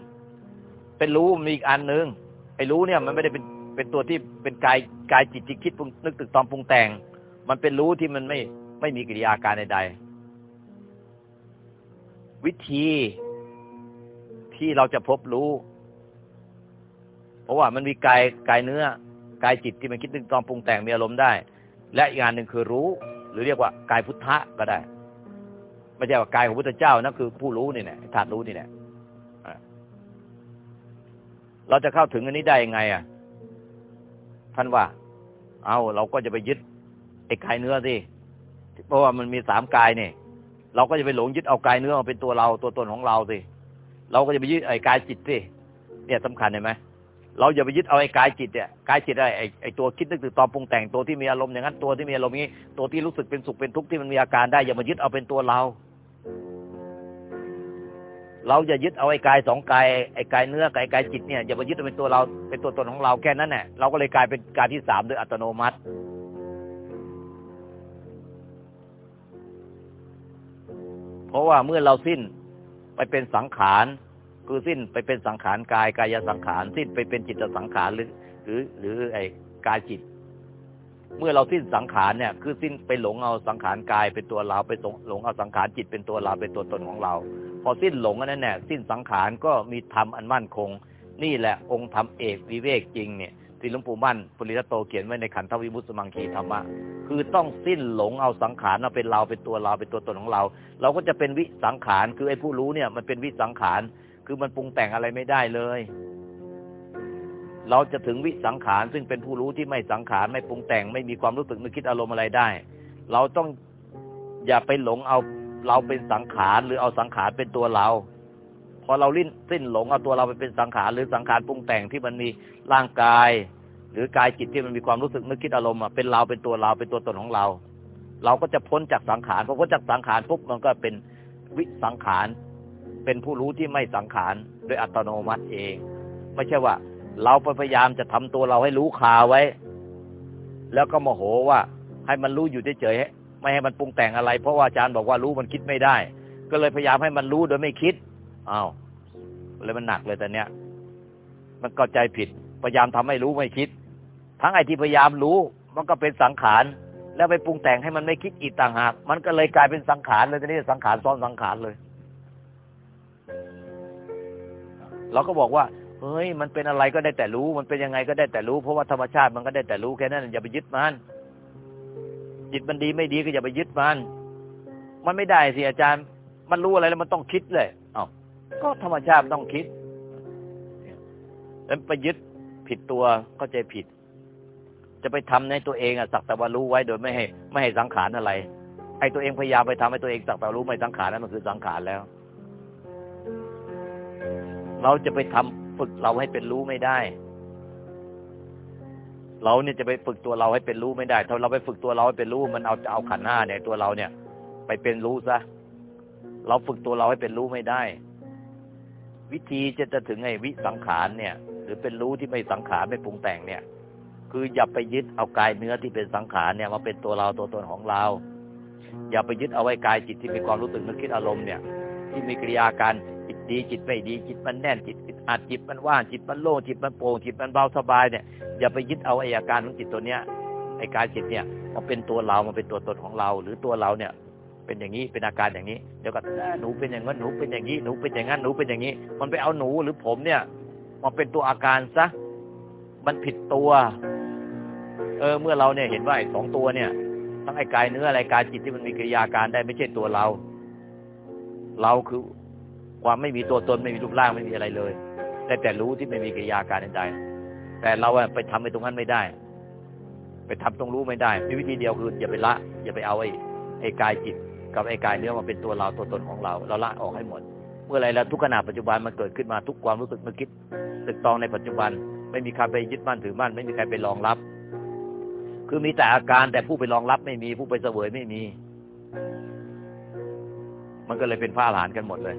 เป็นรู้มีอีกอันหนึ่งไอ้รู้เนี่ยมันไม่ได้เป็นเป็นตัวที่เป็นกายกายจิตที่คิดนึกตึกตอมปรุงแต่ง มันเป็นรู้ที่มันไม่ไม่มีกิริยาการใดๆ วิธีที่เราจะพบรู้ เพราะว่ามันมีกายกายเนื้อกายจิตที่มันคิดนึกตอมปรุงแต่งมีอารมณ์ได้ และอีกอย่างหนึ่งคือรู้ หรือเรียกว่ากายพุทธะก็ได้ ไม่ใช่ว่ากายของพุทธเจ้านั่นคือผู้รู้นี่แหละธาตุรู้นี่แหละเราจะเข้าถึงอันนี้ได้ยังไงอะท่านว่า เอาเราก็จะไปยึด ไอ้กายเนื้อสิเพราะว่ามันมีสามกายเนี่ยเราก็จะไปหลงยึดเอากายเนื้อมาเป็นตัวเราตัวตนของเราสิเราก็จะไปยึดไอ้กายจิตสิเนี่ยสำคัญเห็นไหมเราอย่าไปยึดเอาไอ้กายจิตเนี่ยกายจิตไอ้ไอ้ตัวคิดนึกถึงตอนปรุงแต่งตัวที่มีอารมณ์อย่างนั้นตัวที่มีอารมณ์นี้ ตัวที่รู้สึกเป็นสุขเป็นทุกข์ที่มันมีอาการได้อย่ามายึดเอาเป็นตัวเรา เราอย่ายึดเอาไอ้กายสองกายไอ้กายเนื้อกับไอ้กายจิตเนี่ยอย่ามายึดเอาเป็นตัวเราเป็นตัวตนของเราแค่นั้นแหละเราก็เลยกลายเป็นกายที่สามโดยอัตโนมัติ ราะว่าเมื่อเราสิ้นไปเป็นสังขารคือสิ้นไปเป็นสังขารกายกายสังขารสิ้นไปเป็นจิตสังขารหรือ หรือหรือไอ้กายจิต เมื่อเราสิ้นสังขารเนี่ย คือสิ้นไปหลงเอาสังขารกายเป็นตัวเราไปหลงเอาสังขารจิตเป็นตัวเราเป็นตัวตนของเรา พอสิ้นหลงอันนั้นเนี่ยสิ้นสังขารก็มีธรรมอันมั่นคง นี่แหละองค์ธรรมเอกวิเวกจริงเนี่ย ที่หลวงปู่มั่นปุริยโตเขียนไว้ในขันธวิมุตสมังคีธรรมะคือต้องสิ้นหลงเอาสังขารมาเป็นเราเป็นตัวเราเป็นตัวตนของเรา เราก็จะเป็นวิสังขารคือไอ้ผู้รู้เนี่ย มันเป็นวิสังขารคือมันปรุงแต่งอะไรไม่ได้เลย เราจะถึงวิสังขารซึ่งเป็นผู้รู้ที่ไม่สังขารไม่ปรุงแต่งไม่มีความรู้สึกนึกคิดอารมณ์อะไรได้ เราต้องอย่าไปหลงเอาเราเป็นสังขารหรือเอาสังขารเป็นตัวเรา พอเราลิ้นสิ้นหลงเอาตัวเราไปเป็นสังขารหรือสังขารปรุงแต่งที่มันมีร่างกาย หรือกายจิตที่มันมีความรู้สึกนึกคิดอารมณ์เป็นเราเป็นตัวเราเป็นตัวตนของเรา เราก็จะพ้นจากสังขารพอพ้นจากสังขารปุ๊บมันก็เป็นวิสังขาร เป็นผู้รู้ที่ไม่สังขารโดยอัตโนมัติเอง ไม่ใช่ว่า เราพยายามจะทำตัวเราให้รู้คาไว้ แล้วก็โมโหว่าให้มันรู้อยู่เฉยๆไม่ให้มันปรุงแต่งอะไร เพราะว่าอาจารย์บอกว่ารู้มันคิดไม่ได้ ก็เลยพยายามให้มันรู้โดยไม่คิด อ้าวเลยมันหนักเลยแต่เนี้ย มันก็ใจผิด พยายามทำให้รู้ไม่คิด ทั้งไอ้ที่พยายามรู้มันก็เป็นสังขาร แล้วไปปรุงแต่งให้มันไม่คิดอีกต่างหาก มันก็เลยกลายเป็นสังขารเลยทีนี้สังขารซ้อนสังขารเลย เราก็บอกว่าเฮ้ยมันเป็นอะไรก็ได้แต่รู้ มันเป็นยังไงก็ได้แต่รู้ เพราะว่าธรรมชาติมันก็ได้แต่รู้แค่นั้นอย่าไปยึดมันจิตมันดีไม่ดีก็อย่าไปยึดมัน มันไม่ได้สิอาจารย์ มันรู้อะไรแล้วมันต้องคิดเลย ก็ธรรมชาติต้องคิดแล้วไปยึดผิดตัวก็ใจผิด จะไปทำในตัวเองอะสักแต่ว่ารู้ไว้โดยไม่ให้ ไม่ให้สังขารอะไรไอ้ตัวเองพยายามไปทำให้ตัวเองสักแต่รู้ไม่สังขารนั้นมันคือสังขารแล้ว เราจะไปทำฝึกเราให้เป็นรู้ไม่ได้ เราเนี่ยจะไปฝึกตัวเราให้เป็นรู้ไม่ได้ ถ้าเราไปฝึกตัวเราให้เป็นรู้ มันเอาจะเอาขันห้าเนี่ยตัวเราเนี่ย ไปเป็นรู้ซะเราฝึกตัวเราให้เป็นรู้ไม่ได้ วิธีจะจะถึงไอ้วิสังขารเนี่ย หรือเป็นรู้ที่ไม่สังขารไม่ปรุงแต่งเนี่ย คืออย่าไปยึดเอากายเนื้อที่เป็นสังขารเนี่ยมาเป็นตัวเราตัวตนของเรา อย่าไปยึดเอาไว้กายจิตที่มีความรู้สึกนึกคิดอารมณ์เนี่ย ที่มีกิริยาการจิตดีจิตไม่ดีจิตมันแน่นจิตอัดจิตมันว่างจิตมันโล่งจิตมันโปร่งจิตมันเบาสบายเนี่ยอย่าไปยึดเอาไอ้อาการของจิตตัวเนี้ยไอ้การจิตเนี่ยมันเป็นตัวเรามันเป็นตัวตนของเรา หรือตัวเราเนี่ย เป็นอย่างนี้เป็นอาการอย่างนี้เดี๋ยวก็หนูเป็นอย่างนั้นหนูเป็นอย่างนี้หนูเป็นอย่างนั้นหนูเป็นอย่างนี้ มันไปเอาหนูหรือผมเนี่ยมาเป็นตัวอาการซะมันผิดตัว เออ เมื่อเราเนี่ยเห็นว่าไอ้สองตัวเนี่ย ทั้งไอ้กายเนื้ออะไรกายจิตที่มันมีกิริยาการได้ไม่ใช่ตัวเรา เราคือความไม่มีตัวตนไม่มีรูปร่างไม่มีอะไรเลย แต่แต่รู้ที่ไม่มีกิริยาการใดแต่เราไปทำไปตรงนั้นไม่ได้ ไปทำตรงรู้ไม่ได้มีวิธีเดียวคืออย่าไปละ อย่าไปเอาไอ้ไอ้กายจิต กับไอ้กายเนื้อมาเป็นตัวเราตัวตนของเรา เราละออกให้หมด เมื่อไรแล้วทุกขณะปัจจุบันมันเกิดขึ้นมาทุกความรู้สึกนึกคิดตึกตองในปัจจุบัน ไม่มีใครไปยึดมั่นถือมั่น ไม่มีใครไปรองรับ คือมีแต่อาการแต่ผู้ไปรองรับไม่มีผู้ไปเสวยไม่มี มันก็เลยเป็นผ้าหลานกันหมดเลย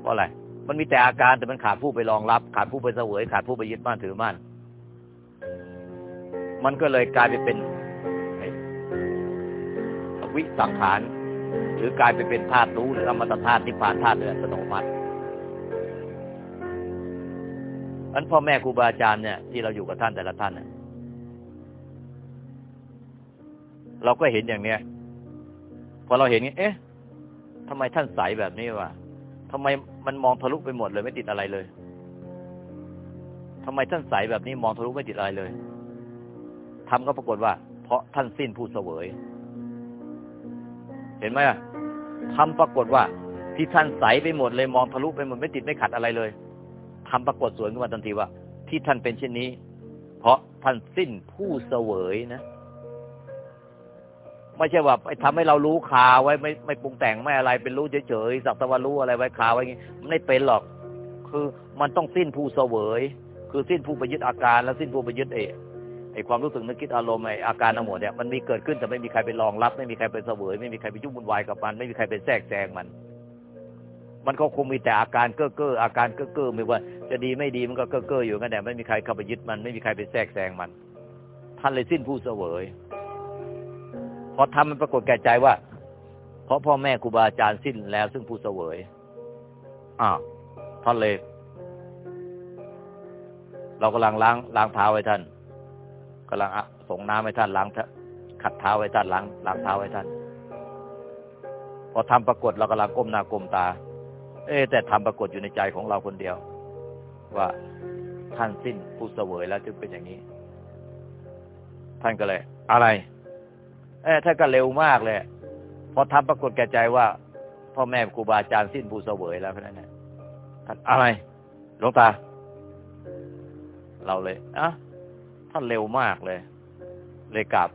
เพราะอะไรมันมีแต่อาการแต่มันขาดผู้ไปรองรับ ขาดผู้ไปเสวย ขาดผู้ไปยึดมั่นถือมั่นมันก็เลยกลายไปเป็นวิสังขาร หรือกลายไปเป็นธาตุรู้หรืออมตะธาตุที่ผ่านธาตุเดือนสนมัติอันพ่อแม่ครูบาอาจารย์เนี่ยที่เราอยู่กับท่านแต่ละท่านเนี่ยเราก็เห็นอย่างเนี้ยพอเราเห็นนี้เอ๊ะทำไมท่านใสแบบนี้วะทำไมมันมองทะลุไปหมดเลยไม่ติดอะไรเลยทำไมท่านใสแบบนี้มองทะลุไม่ติดอะไรเลยทำก็ปรากฏว่า เพราะท่านสิ้นผู้เสวย เห็นไหมอะทำปรากฏว่าที่ท่านใสไปหมดเลยมองทะลุไปหมดไม่ติดไม่ขัดอะไรเลยทำปรากฏสวนขึ้นมาทันทีว่า ที่ท่านเป็นเช่นนี้ เพราะท่านสิ้นผู้เสวยนะ ไม่ใช่ว่าไปทำให้เรารู้คาไว้ไม่ไม่ปรุงแต่งไม่อะไรเป็นรู้เฉยๆสักตะวันรู้อะไรไว้คาไว้งี้มันไม่เป็นหรอก คือมันต้องสิ้นผู้เสวย คือสิ้นผู้ไปยึดอาการ แล้วสิ้นผู้ไปยึดเอ ไอ้ความรู้สึกนึกคิดอารมณ์ไอ้อาการทั้งหมดเนี่ยมันมีเกิดขึ้นแต่ไม่มีใครไปรองรับ ไม่มีใครไปเสวยไม่มีใครไปยุ่งวุ่นวายกับมัน ไม่มีใครไปแทรกแซงมัน มันก็คงมีแต่อาการเก้อเก้ออาการเก้อเก้อไม่ว่า จะดีไม่ดีมันก็เก้อเก้ออยู่กันแต่ไม่มีใครเข้าไปยึดมัน ไม่มีใครไปแทรกแซงมันท่านเลยสิ้นผู้เสวยพอทำมันปรากฏแก่ใจว่า เพราะพ่อแม่ครูบาอาจารย์สิ้นแล้ว ซึ่งผู้เสวยอ้าวท่านเลย เรากำลังล้างล้างเท้าไว้ท่าน กำลังส่งน้ำให้ท่านล้างขัดเท้าไว้ท่านล้างล้างเท้าไว้ท่าน พอทำปรากฏเรากำลังก้มหน้าก้มตา เอ๊แต่ทำปรากฏอยู่ในใจของเราคนเดียว ว่าท่านสิ้นผู้เสวยแล้วจึงเป็นอย่างนี้ ท่านก็เลย อะไร เออถ้านก็เร็วมากเลยพอทำปรากฏแก่ใจว่าพ่อแม่ครูบาอาจารย์สิ้นผู้เสวยแล้วแค่นั่นแหละท่านอะไรหลวงตา เราเลยอะ ท่านเร็วมากเลย เลยกลับ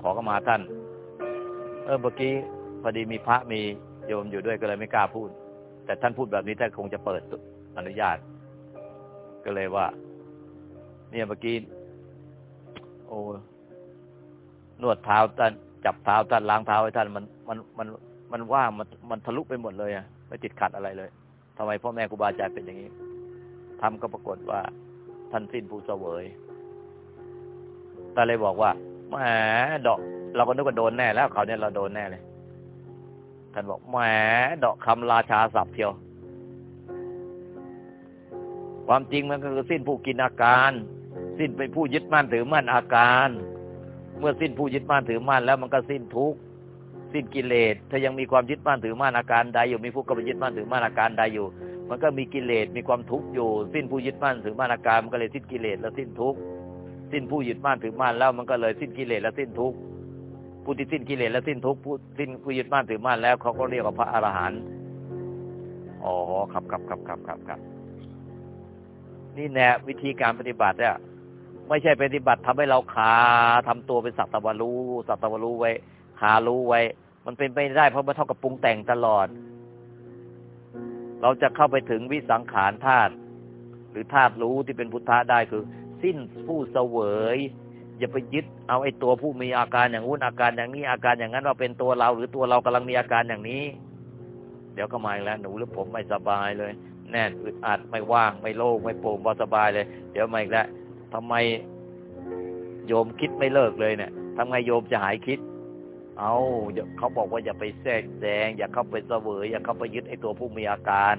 ขอเข้ามาท่าน เออเมื่อกี้พอดีมีพระมีโยมอยู่ด้วยก็เลยไม่กล้าพูด แต่ท่านพูดแบบนี้ท่านคงจะเปิดอนุญาต ก็เลยว่า เนี่ยเมื่อกี้โอ้นวดเท้าท่านจับเท้าท่านล้างเท้าให้ท่านมันมันมันมันว่างมันมันทะลุไปหมดเลยอะไม่ติดขัดอะไรเลยทำไมพ่อแม่ครูบาอาจารย์เป็นอย่างนี้ทำก็ปรากฏว่าท่านสิ้นผู้เสวย ท่าเลยบอกว่าแหมดอกเราก็นึกว่าโดนแน่ แล้วเขาเนี่ยเราโดนแน่เลยท่านบอกแหมดอกคำราชาศัพท์เทียว ความจริงมันก็คือสิ้นผู้กินอาการ สิ้นไปผู้ยึดมั่นถือมั่นอาการ เมื่อสิ้นผู้ยึดมั่นถือมั่นแล้วมันก็สิ้นทุกข์สิ้นกิเลสถ้ายังมีความยึดมั่นถือมั่นอาการใดอยู่มีผู้กำลังยึดมั่นถือมั่นอาการใดอยู่ มันก็มีกิเลสมีความทุกข์อยู่ สิ้นผู้ยึดมั่นถือมั่นอาการมันก็เลยสิ้นกิเลสและสิ้นทุกข์ สิ้นผู้ยึดมั่นถือมั่นแล้วมันก็เลยสิ้นกิเลสและสิ้นทุกข์ผู้ที่สิ้นกิเลสและสิ้นทุกข์ผู้สิ้นผู้ยึดมั่นถือมั่นแล้วเขาก็เรียกว่าพระอรหันต์อ๋อครับครับครับครับครับครับนี่แนววิธีการปฏิบัติเนี่ยไม่ใช่ปฏิบัติทำให้เราคาทำตัวเป็นสัตวรู้สัตวรู้ไว้คารู้ไว้ มันเป็นไปได้เพราะมันเท่ากับปรุงแต่งตลอด เราจะเข้าไปถึงวิสังขารธาตุหรือธาตุรู้ที่เป็นพุทธะได้คือ สิ้นผู้เสวยอย่าไปยึดเอาไอ้ตัวผู้มีอาการอย่างนู้นอาการอย่างนี้อาการอย่างนั้นว่าเป็นตัวเรา หรือตัวเรากำลังมีอาการอย่างนี้ เดี๋ยวก็มาอีกแล้วหนูหรือผมไม่สบายเลย แน่นอึดอัดไม่ว่างไม่โล่งไม่โปร่งพอสบายเลย เดี๋ยวมาอีกแล้วทำไมโยมคิดไม่เลิกเลยเนี่ยทำไงโยมจะหายคิด เอาเขาบอกว่าอย่าไปแทรกแซงอย่าเข้าไปเสวยอย่าเข้าไปยึดไอ้ตัวผู้มีอาการ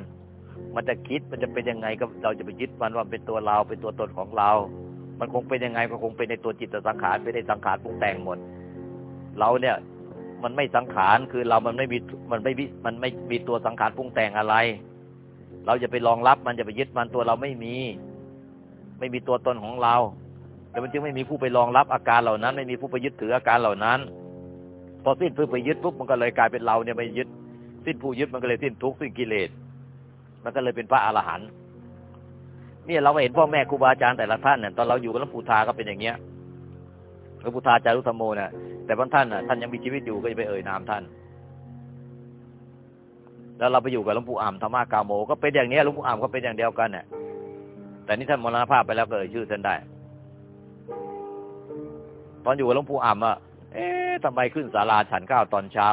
มันจะคิดมันจะเป็นยังไงก็เราจะไปยึดมันว่าเป็นตัวเราเป็นตัวตนของเรา มันคงเป็นยังไงก็คงเป็นในตัวจิตสังขารเป็นในสังขารปรุงแต่งหมด เราเนี่ย มันไม่สังขารคือเรามันไม่มีมันไม่มันไม่มีตัวสังขารปรุงแต่งอะไร เราจะไปรองรับมันจะไปยึดมันตัวเราไม่มี ไม่มีตัวตนของเราแต่มันจึงไม่มีผู้ไปรองรับอาการเหล่านั้น ไม่มีผู้ไปยึดถืออาการเหล่านั้น พอสิ้นผู้ไปยึดปุ๊บมันก็เลยกลายเป็นเราเนี่ยไปยึด สิ้นผู้ยึดมันก็เลยสิ้นทุกข์สิ้นกิเลส มันก็เลยเป็นพระอรหันต์เนี่ยเราเห็นพ่อแม่ครูบาอาจารย์แต่ละท่านเนี่ยตอนเราอยู่กับหลวงปู่ทาก็เป็นอย่างเงี้ยหลวงปู่ทาจารุธรรมโมนี่ยแต่บางท่านน่ะท่านยังมีชีวิตอยู่ก็จะไปเอ่ยนามท่าน แล้วเราไปอยู่กับหลวงปู่อ่ำธรรมะกาโม ก็เป็นอย่างเนี้ยหลวงปู่อ่ำก็เป็นอย่างเดียวกันเนี่ยแต่นี่ท่านมรณภาพไปแล้วก็เอ่ยชื่อท่านได้ ตอนอยู่กับหลวงปู่อ่ำอะเอ๊ะทำไมขึ้นศาลาฉันข้าวตอนเช้า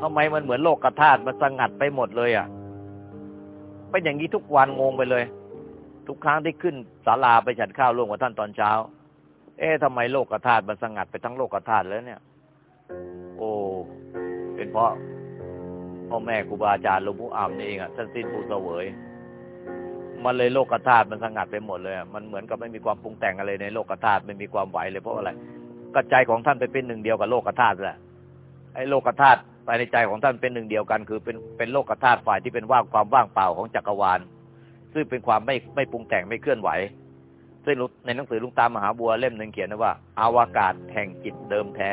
ทำไมมันเหมือนโลกกระธาตุมันสงัดไปหมดเลยอะเป็นอย่างนี้ทุกวันงงไปเลย ทุกครั้งที่ขึ้นศาลาไปฉันข้าวร่วมกับท่านตอนเช้า เอ๊ะทำไมโลกกระธาตุมันสงัดไปทั้งโลกกระธาตุแล้วเนี่ย โอ้เป็นเพราะพ่อแม่ครูบาอาจารย์หลวงปู่อ่ำนี่เองอะท่านสิ้นผู้เสวยมันเลยโลกธาตุมันสงัดไปหมดเลยมันเหมือนกับไม่มีความปรุงแต่งอะไรในโลกธาตุไม่มีความไหวเลยเพราะอะไรกระใจของท่านไปเป็นหนึ่งเดียวกับโลกธาตุแหละไอ้โลกธาตุ ภายในใจของท่านเป็นหนึ่งเดียวกัน คือเป็นเป็นโลกธาตุฝ่ายที่เป็นว่างความว่างเปล่าของจักรวาล ซึ่งเป็นความไม่ไม่ปรุงแต่งไม่เคลื่อนไหวซึ่งในหนังสือลุงตามมหาบัวเล่มหนึ่งเขียนนะว่า อาวากาศแห่งจิตเดิมแท้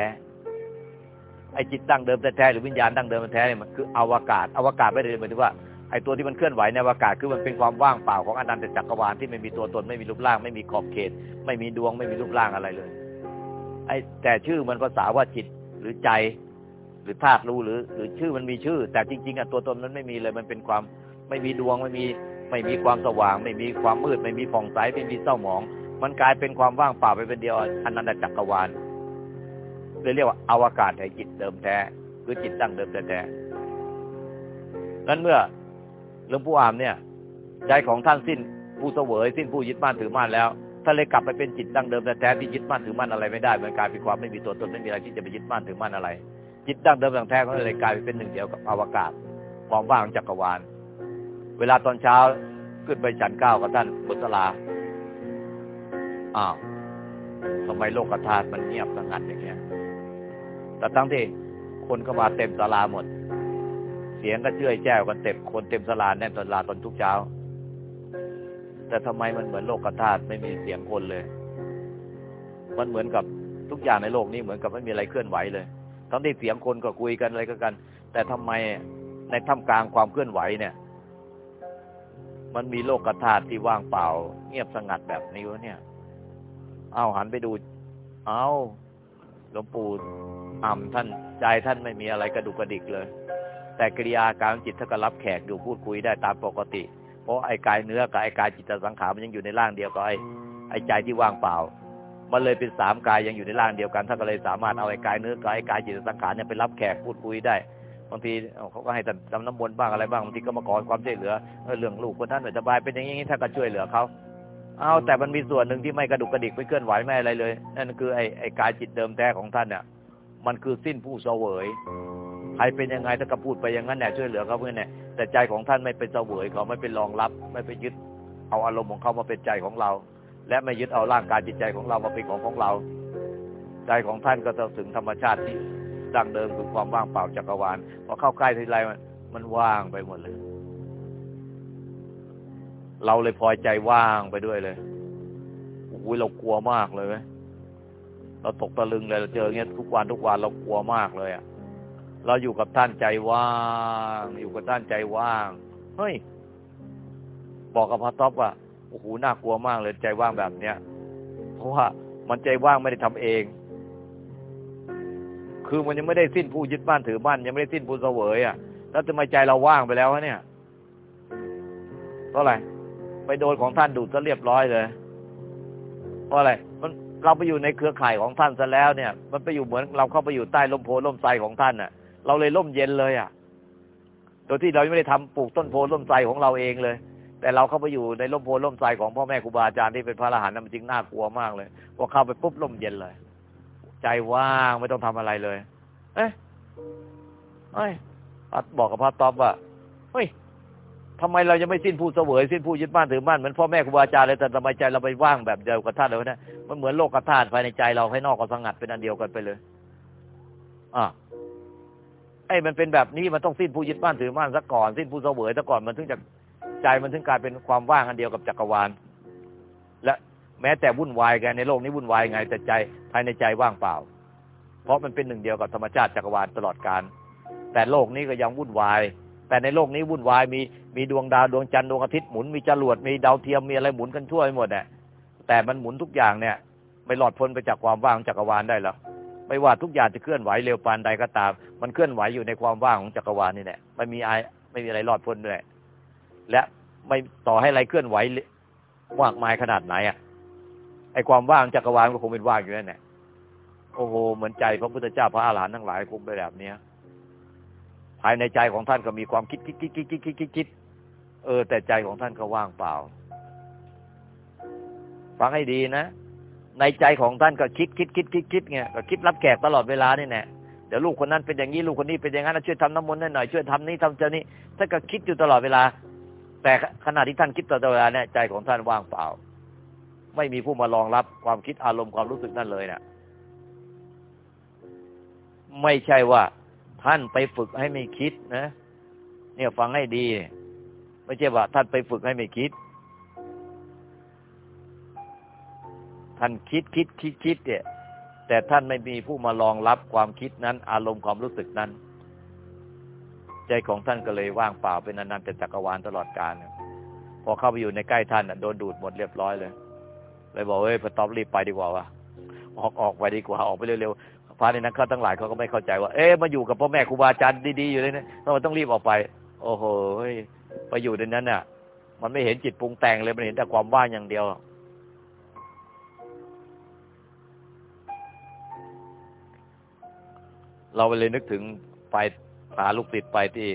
ไอ้จิตดั้งเดิมแท้หรือวิญญาณดั้งเดิมแท้เนี่ยมันคืออวกาศอวกาศไม่ได้หมายถึงว่าไอ้ตัวที่มันเคลื่อนไหวในอวกาศคือมันเป็นความว่างเปล่าของอนันตจักรวาลที่ไม่มีตัวตนไม่มีรูปร่าง ไม่มีขอบเขต ไม่มีดวงไม่มีรูปร่างอะไรเลย ไอ้แต่ชื่อมันภาษาว่าจิตหรือใจ หรือธาตุรู้หรือหรือชื่อมันมีชื่อ แต่จริง ๆอะตัวตนมันไม่มีเลยมันเป็นความไม่มีดวงไม่มีไม่มีความสว่าง ไม่มีความมืด ไม่มีผ่องใสไม่มีเศร้าหมอง มันกลายเป็นความว่างเปล่าไปเป็นเดียวอนันตจักรวาลเลยเรียกว่าอวกาศแห่งจิตเดิมแท้คือจิตดั้งเดิมแท้ๆนั้นเมื่อหลวงปู่อามเนี่ยใจของท่านสิ้นผู้เสวยสิ้นผู้ยึดมั่นถือมั่นแล้วท่านเลยกลับไปเป็นจิตดั้งเดิมแท้ๆที่ยึดมั่นถือมั่นอะไรไม่ได้มันกลายเป็นความไม่มีตัวตนไม่มีอะไรที่จะไปยึดมั่นถือมั่นอะไร จิตดั้งเดิมแท้ๆก็เลยกลายเป็นหนึ่งเดียวกับอวกาศความว่างจักรวาล เวลาตอนเช้าขึ้นไปฉันก้าวกับท่านบุตรลาอ้าวทำไมโลกธาตุมันเงียบสงัดอย่างเงี้ย แต่ตั้งที่คนก็มาเต็มศาลาหมด เสียงก็เชื่อยแจ้วกันเต็มคนเต็มศาลาแน่นศาลาตอนทุกเช้า แต่ทำไมมันเหมือนโลกธาตุไม่มีเสียงคนเลย มันเหมือนกับทุกอย่างในโลกนี้เหมือนกับไม่มีอะไรเคลื่อนไหวเลย ทั้งที่เสียงคนก็คุยกันอะไรก็กัน แต่ทำไมในท่ามกลางความเคลื่อนไหวเนี่ย มันมีโลกธาตุที่ว่างเปล่า เงียบสงัดแบบนี้วะเนี่ย เอาหันไปดู เอาหลวงปู่อ่ำท่านใจท่านไม่มีอะไรกระดุกกระดิกเลย แต่กิริยาการจิตท่านก็รับแขกอยู่พูดคุยได้ตามปกติ เพราะไอ้กายเนื้อกับไอ้กายจิตสังขารมันยังอยู่ในร่างเดียวกับไอ้ไอ้ใจที่ว่างเปล่า มันเลยเป็นสามกายยังอยู่ในร่างเดียวกันท่านก็เลยสามารถเอาไอ้กายเนื้อกับไอ้กายจิตสังขารเนี่ยไปรับแขกพูดคุยได้บางทีเขาก็ให้ท่ทำน้ำมนต์บ้างอะไรบ้างบางทีก็มาขอความช่วยเหลือเรื่องลูกคนนั้นไม่สบายเป็นอย่างนี้ท่านก็ช่วยเหลือเขาเอาแต่มันมีส่วนหนึ่งที่ไม่กระดุกกระดิกไม่เคลื่อนไหวไม่อะไรเลย นั่นคือไอ้ไอ้กายจิตเดิมแท้ของท่านเนี่ยมันคือสิ้นผู้เสวยใครเป็นยังไงถ้าก็พูดไปอย่างนั้นเนี่ยช่วยเหลือเขาเพื่อนเนี่ยแต่ใจของท่านไม่เป็นเสวยเขาไม่เป็นรองรับ ไม่ไปยึดเอาอารมณ์ของเขามาเป็นใจของเรา และไม่ยึดเอาร่างกายจิตใจของเรามาเป็นของของเรา ใจของท่านก็จะถึงธรรมชาติที่ดังเดิมคือความว่างเปล่าจักรวาลพอเข้าใกล้ทีไรมันว่างไปหมดเลย เราเลยพอใจว่างไปด้วยเลยโอ้ยเรากลัวมากเลยไหมเราตกตะลึงเลยเราเจอเงี้ยทุกวันทุกวันเรากลัวมากเลยอะเราอยู่กับท่านใจว่าง อยู่กับท่านใจว่างเฮ้ยบอกกับพระท็อปว่า อ้โหน่ากลัวมากเลยใจว่างแบบเนี้ยเพราะว่ามันใจว่างไม่ได้ทำเอง คือมันยังไม่ได้สิ้นผู้ยึดบ้านถือบ้านยังไม่ได้สิ้นผู้เสวยอะแล้วทำไมใจเราว่างไปแล้วเนี่ยเพราะอะไรไปโดนของท่านดูดซะเรียบร้อยเลย เพราะอะไรมันเราไปอยู่ในเครือข่ายของท่านซะแล้วเนี่ย มันไปอยู่เหมือนเราเข้าไปอยู่ใต้ลมโพล่มไทรของท่านน่ะ เราเลยล่มเย็นเลยอะ โดยที่เราไม่ได้ทำปลูกต้นโพล่มไทรของเราเองเลย แต่เราเข้าไปอยู่ในร่มโพล่มไทรของพ่อแม่ครูบาอาจารย์ที่เป็นพระอรหันต์มันจริงน่ากลัวมากเลยพอเข้าไปปุ๊บล่มเย็นเลย ใจว่างไม่ต้องทำอะไรเลย เอ๊ะเอ้ยบอกกับพระต๊อบว่าเฮ้ยทำไมเรายังไม่สิ้นผู้เสวยสิ้นผู้ยึดบ้านถือบ้านเหมือนพ่อแม่ครูบาอาจารย์เลยแต่ทำไมใจเราไปว่างแบบเดียวกับท่านเลยวะมันเหมือนโลกธาตุภายในใจเราให้นอกก็สงัดเป็นอันเดียวกันไปเลยอะไอ้มันเป็นแบบนี้มันต้องสิ้นผู้ยึดบ้านถือบ้านซะก่อนสิ้นผู้เสวยซะก่อนมันถึงจะ ใจมันถึงกลายเป็นความว่างอันเดียวกับจักรวาล และแม้แต่วุ่นวายกันในโลกนี้วุ่นวายไงแต่ใจภายในใจว่างเปล่า เพราะมันเป็นหนึ่งเดียวกับธรรมชาติจักรวาลตลอดการแต่โลกนี้ก็ยังวุ่นวาย แต่ในโลกนี้วุ่นวายมีมีดวงดาวดวงจันทร์ดวงอาทิตย์หมุนมีจรวดมีดาวเทียมมีอะไรหมุนกันทั่วไปหมดเนี่ยแต่มันหมุนทุกอย่างเนี่ย ไม่หลอดพ้นไปจากความว่างจักรวาลได้หรอไม่ว่าทุกอย่างจะเคลื่อนไหวเร็วปานใดก็ตาม มันเคลื่อนไหวอยู่ในความว่างของจักรวาลนี่แหละไม่มีไอไม่มีอะไรรอดพ้นด้วย และไม่ต่อให้อะไรเคลื่อนไหวมากมายขนาดไหนอะไอความว่างจักรวาลก็คงเป็นว่างอยู่นั่นแหละโอ้โหเหมือนใจพระพุทธเจ้าพระอาหารหันต์ทั้งหลายคงเป็นแบบเนี้ยภายในใจของท่านก็มีความคิดคิดคิดคิดคิดคิดคิดคิดเออ แต่ใจของท่านก็ว่างเปล่า ฟังให้ดีนะในใจของท่านก็คิดคิดคิดคิดคิดไงก็คิดรับแขกตลอดเวลานี่แน่เดี๋ยวลูกคนนั้นเป็นอย่างนี้ลูกคนนี้เป็นอย่างนั้นช่วยทำน้ำมนต์หน่อยช่วยทำนี้ทำเจ้านี้ท่านก็คิดอยู่ตลอดเวลา แต่ขณะที่ท่านคิดตลอดเวลาเนี่ยใจของท่านว่างเปล่า ไม่มีผู้มารองรับความคิดอารมณ์ความรู้สึกนั่นเลยเนะี่ยไม่ใช่ว่าท่านไปฝึกให้ไม่คิดนะ เนี่ยฟังให้ดี ไม่ใช่ว่า ท่านไปฝึกให้ไม่คิด ท่านคิดคิดคิดคิดเนี่ย แต่ท่านไม่มีผู้มารองรับความคิดนั้น อารมณ์ความรู้สึกนั้น ใจของท่านก็เลยว่างเปล่าเป็นอนันต์จักรวาลตลอดกาลพอเข้าไปอยู่ในใกล้ท่านโดนดูดหมดเรียบร้อยเลย เลยบอกเฮ้ยพอตอบรีบไปดีกว่าวะออกออกไปดีกว่าออกไปเร็วๆพระในนั้นเขาทั้งหลายเขาก็ไม่เข้าใจว่า เอ๊ะมาอยู่กับพ่อแม่ครูบาอาจารย์ดีๆอยู่เลยนะทำไมต้องรีบออกไป โอ้โหไปอยู่ในนั้นเนี่ยมันไม่เห็นจิตปรุงแต่งเลยมันเห็นแต่ความว่างอย่างเดียวเราเลยนึกถึงไป พาลูกติดไปที่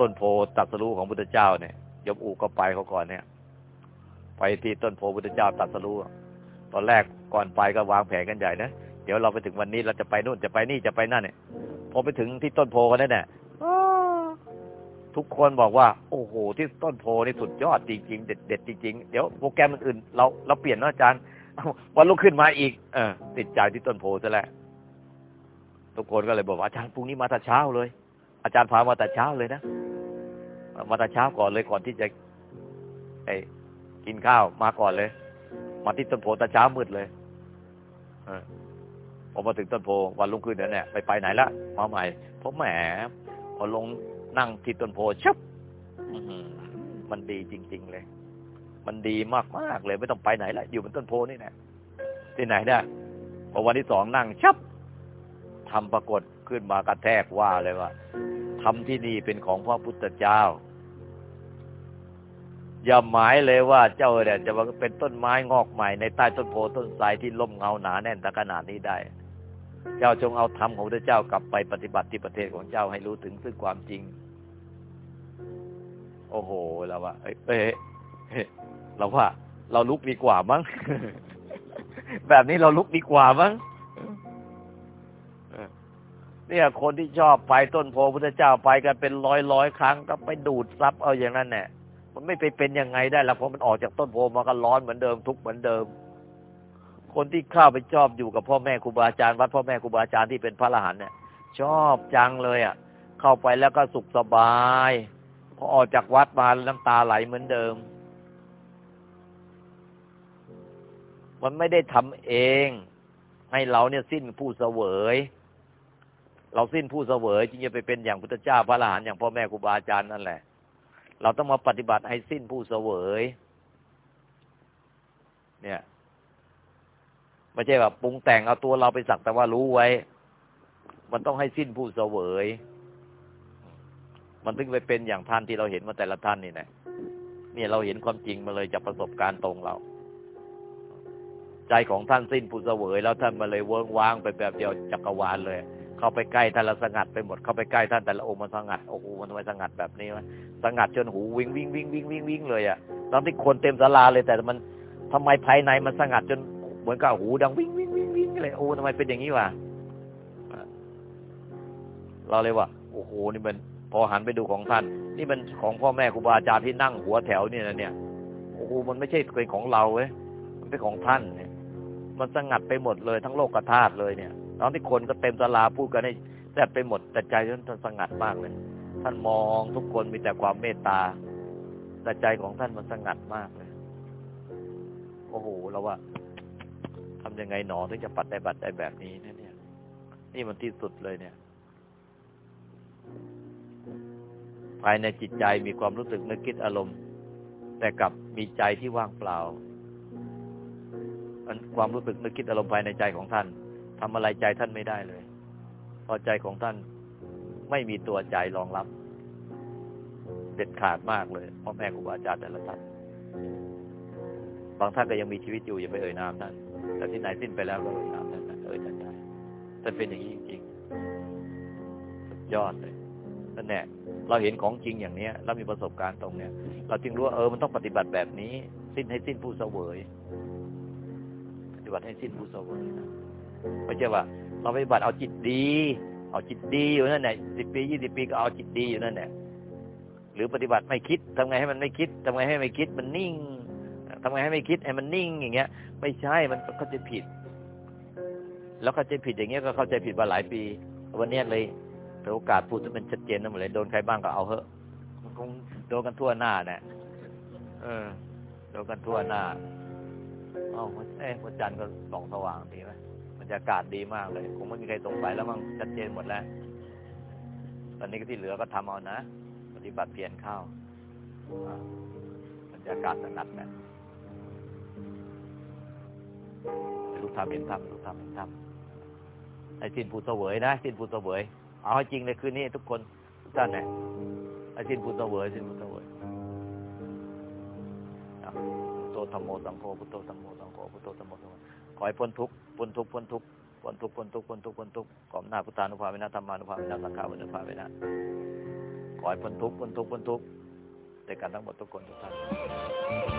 ต้นโพตัดสรู้ของพุทธเจ้าเนี่ยยมอูก็ไปเขาก่อนเนี่ย ไปที่ต้นโพพุทธเจ้าตัดสรู้ตอนแรกก่อนไปก็วางแผนกันใหญ่นะเดี๋ยวเราไปถึงวันนี้เราจะไปนู่นจะไปนี่จะไปนั่นเนี่ยพอไปถึงที่ต้นโพกันนั่นแหละทุกคนบอกว่า โอ้โห ที่ต้นโพนี่สุดยอดจริงๆเด็ดเด็ดจริงๆเดี๋ยวโปรแกรมอื่นเราเราเปลี่ยนนะอาจารย์วันลุกขึ้นมาอีก เออติดใจที่ต้นโพซะแล้ว ทุกคนก็เลยบอกว่าอาจารย์พรุ่งนี้มาแต่เช้าเลย อาจารย์พามาแต่เช้าเลยนะมาแต่เช้าก่อนเลยก่อนที่จะไอ้กินข้าวมาก่อนเลย มาที่ต้นโพแต่เช้ามืดเลยอพอมาถึงต้นโพวันรุ่งขึ้นเนี่ยไปไปไหนละมาใหม่เพราะแหมพอลงนั่งที่ต้นโพชับมันดีจริง ๆ เลย มันดีมากๆเลย ไม่ต้องไปไหนละอยู่บนต้นโพนี่แหละที่ไหนได้พอวันที่สองนั่งชับ ธรรมปรากฏขึ้นมากระแทกว่าเลยว่าธรรมที่นี่เป็นของพระพุทธเจ้า อย่าหมายเลยว่าเจ้าเนี่ยจะว่าเป็นต้นไม้งอกใหม่ในใต้ต้นโพต้นไทรที่ล่มเงาหนาแน่นตะขนาดนี้ได้ เจ้าจงเอาธรรมของพระเจ้ากลับไปปฏิบัติที่ประเทศของเจ้าให้รู้ถึงซึ่งความจริง โอ้โหเราว่าเอ้เอ้ยเราว่า เราลุกดีกว่ามั้งแบบนี้เราลุกดีกว่ามั้ง เนี่ยคนที่ชอบไปต้นโพพุทธเจ้าไปกันเป็นร้อยร้อยครั้งก็ไปดูดซับเอาอย่างนั้นแหละมันไม่ไปเป็นยังไงได้ละเพราะมันออกจากต้นโพมาก็ร้อนเหมือนเดิมทุกเหมือนเดิม คนที่เข้าไปชอบอยู่กับพ่อแม่ครูบาอาจารย์วัดพ่อแม่ครูบาอาจารย์ที่เป็นพระอรหันต์เนี่ยชอบจังเลยอะ เข้าไปแล้วก็สุขสบายพอออกจากวัดมาน้ำตาไหลเหมือนเดิม มันไม่ได้ทำเอง ให้เราเนี่ยสิ้นผู้เสวย เราสิ้นผู้เสวยจึงจะไปเป็นอย่างพุทธเจ้าพระอรหันต์อย่างพ่อแม่ครูบาอาจารย์นั่นแหละ เราต้องมาปฏิบัติให้สิ้นผู้เสวย เนี่ยไม่ใช่แบบปรุงแต่งเอาตัวเราไปสักแต่ว่ารู้ไว้ มันต้องให้สิ้นผู้เสวย มันถึงไปเป็นอย่างท่านที่เราเห็นมาแต่ละท่านนี่นะเนี่ยเราเห็นความจริงมาเลยจากประสบการณ์ตรงเรา ใจของท่านสิ้นผู้เสวย แล้วท่านมาเลยเวิ้งว้างไปแบบเดียวจักรวาลเลย เข้าไปใกล้ท่านละสงัดไปหมดเข้าไปใกล้ท่านแต่ละองค์มันสงัดโอ้โหมันทำไมสงัดแบบนี้วะสงัดจนหูวิ่งวิ่งวิ่งวิ่งวิ่งวิ่งเลยอะตอนที่คนเต็มศาลาเลยแต่มันทำไมภายในมันสงัดจนเหมือนกับหูดังวิ่งวิ่งวิ่งวิ่งเลยโอ้ทำไมเป็นอย่างนี้วะเราเลยว่าโอ้โหนี่มันพอหันไปดูของท่าน นี่มันของพ่อแม่ครูบาอาจารย์ที่นั่งหัวแถวเนี่นะเนี่ยโอ้โหมันไม่ใช่เป็นของเราเว้ยมันเป็นของท่านเนี่ย มันสงัดไปหมดเลยทั้งโลกธาตุเลยเนี่ย ตอนที่คนก็เต็มศาลาพูดกันให้แทบไปหมดแต่ใจท่านสงัดมากเลย ท่านมองทุกคนมีแต่ความเมตตา แต่ใจของท่านมันสงัดมากเลย โอ้โหเราว่าทำยังไงหนอถึงจะปัดได้บัตรได้แบบนี้เนี่ย นี่มันที่สุดเลยเนี่ยภายในจิตใจมีความรู้สึกนึกคิดอารมณ์ แต่กลับมีใจที่ว่างเปล่าอันความรู้สึกนึกคิดอารมณ์ภายในใจของท่าน ทำอะไรใจท่านไม่ได้เลยเพราะใจของท่านไม่มีตัวใจรองรับ เด็ดขาดมากเลยพ่อแม่ครูบาอาจารย์แต่ละท่านบางท่านก็ยังมีชีวิตอยู่อย่าไปเอ่ยนามท่านแต่ที่ไหนสิ้นไปแล้วก็เอ่ยนามท่านเอ่ยท่านได้ท่านเป็นอย่างนี้จริงๆสุดยอดเลยนั่นแหละเราเห็นของจริงอย่างเนี้ยเรามีประสบการณ์ตรงเนี้ยเราจึงรู้ว่าเออมันต้องปฏิบัติแบบนี้ สิ้นให้สิ้นผู้เสวยปฏิบัติให้สิ้นผู้เสวยนะ ไม่ใช่ว่าเราปฏิบัติเอาจิตดี เอาจิตดีอยู่นั่นแหละสิบปียี่สิบปีก็เอาจิตดีอยู่นั่นแหละหรือปฏิบัติไม่คิดทำไงให้มันไม่คิดทำไงให้ไม่คิดมันนิ่งทำไงให้ไม่คิดให้มันนิ่งอย่างเงี้ย ไม่ใช่มันเข้าใจผิด แล้วเข้าใจผิดอย่างเงี้ยก็เข้าใจผิดมาหลายปี วันนี้เลยถือโอกาสพูดให้มันชัดเจนนะหมดเลยโดนใครบ้างก็เอาเหอะมันคงโดนกันทั่วหน้าเนี่ยเออโดนกันทั่วหน้า เอ้าเอ้พระจันทร์ก็ส่องสว่างดีไหม บรรยากาศดีมากเลย คงไม่มีใครสงสัยแล้วมั้งชัดเจนหมดแล้ว ตอนนี้ก็ที่เหลือก็ทำเอานะ ปฏิบัติเพียรเข้าบรรยากาศสงัดนะรู้ทำเห็นทำรู้ทำเห็นทำไอ้สิ้นผู้เสวยนะสิ้นผู้เสวย เอาให้จริงเลยคืนนี้ทุกคนทุกท่านเนี่ยไอ้สิ้นผู้เสวยสิ้นผู้เสวยพุทโธธรรมโมสังโฆพุทโธธรรมโมสังโฆพุทโธธรรมโมสังโฆ อให้พ้นทุกข์พ้นทุกข์พ้นทุกข์พ้นทุกข์พ้นทุกข์พ้นทุกข์พ้นทุกข์ขอมหน้าพุทธานุภาเวนะธรรมานุภาเวนะสังฆานุภาเวนะขอให้พ้นทุกข์พ้นทุกข์พ้นทุกข์ในการทั้งหมดทุกคนทุกท่าน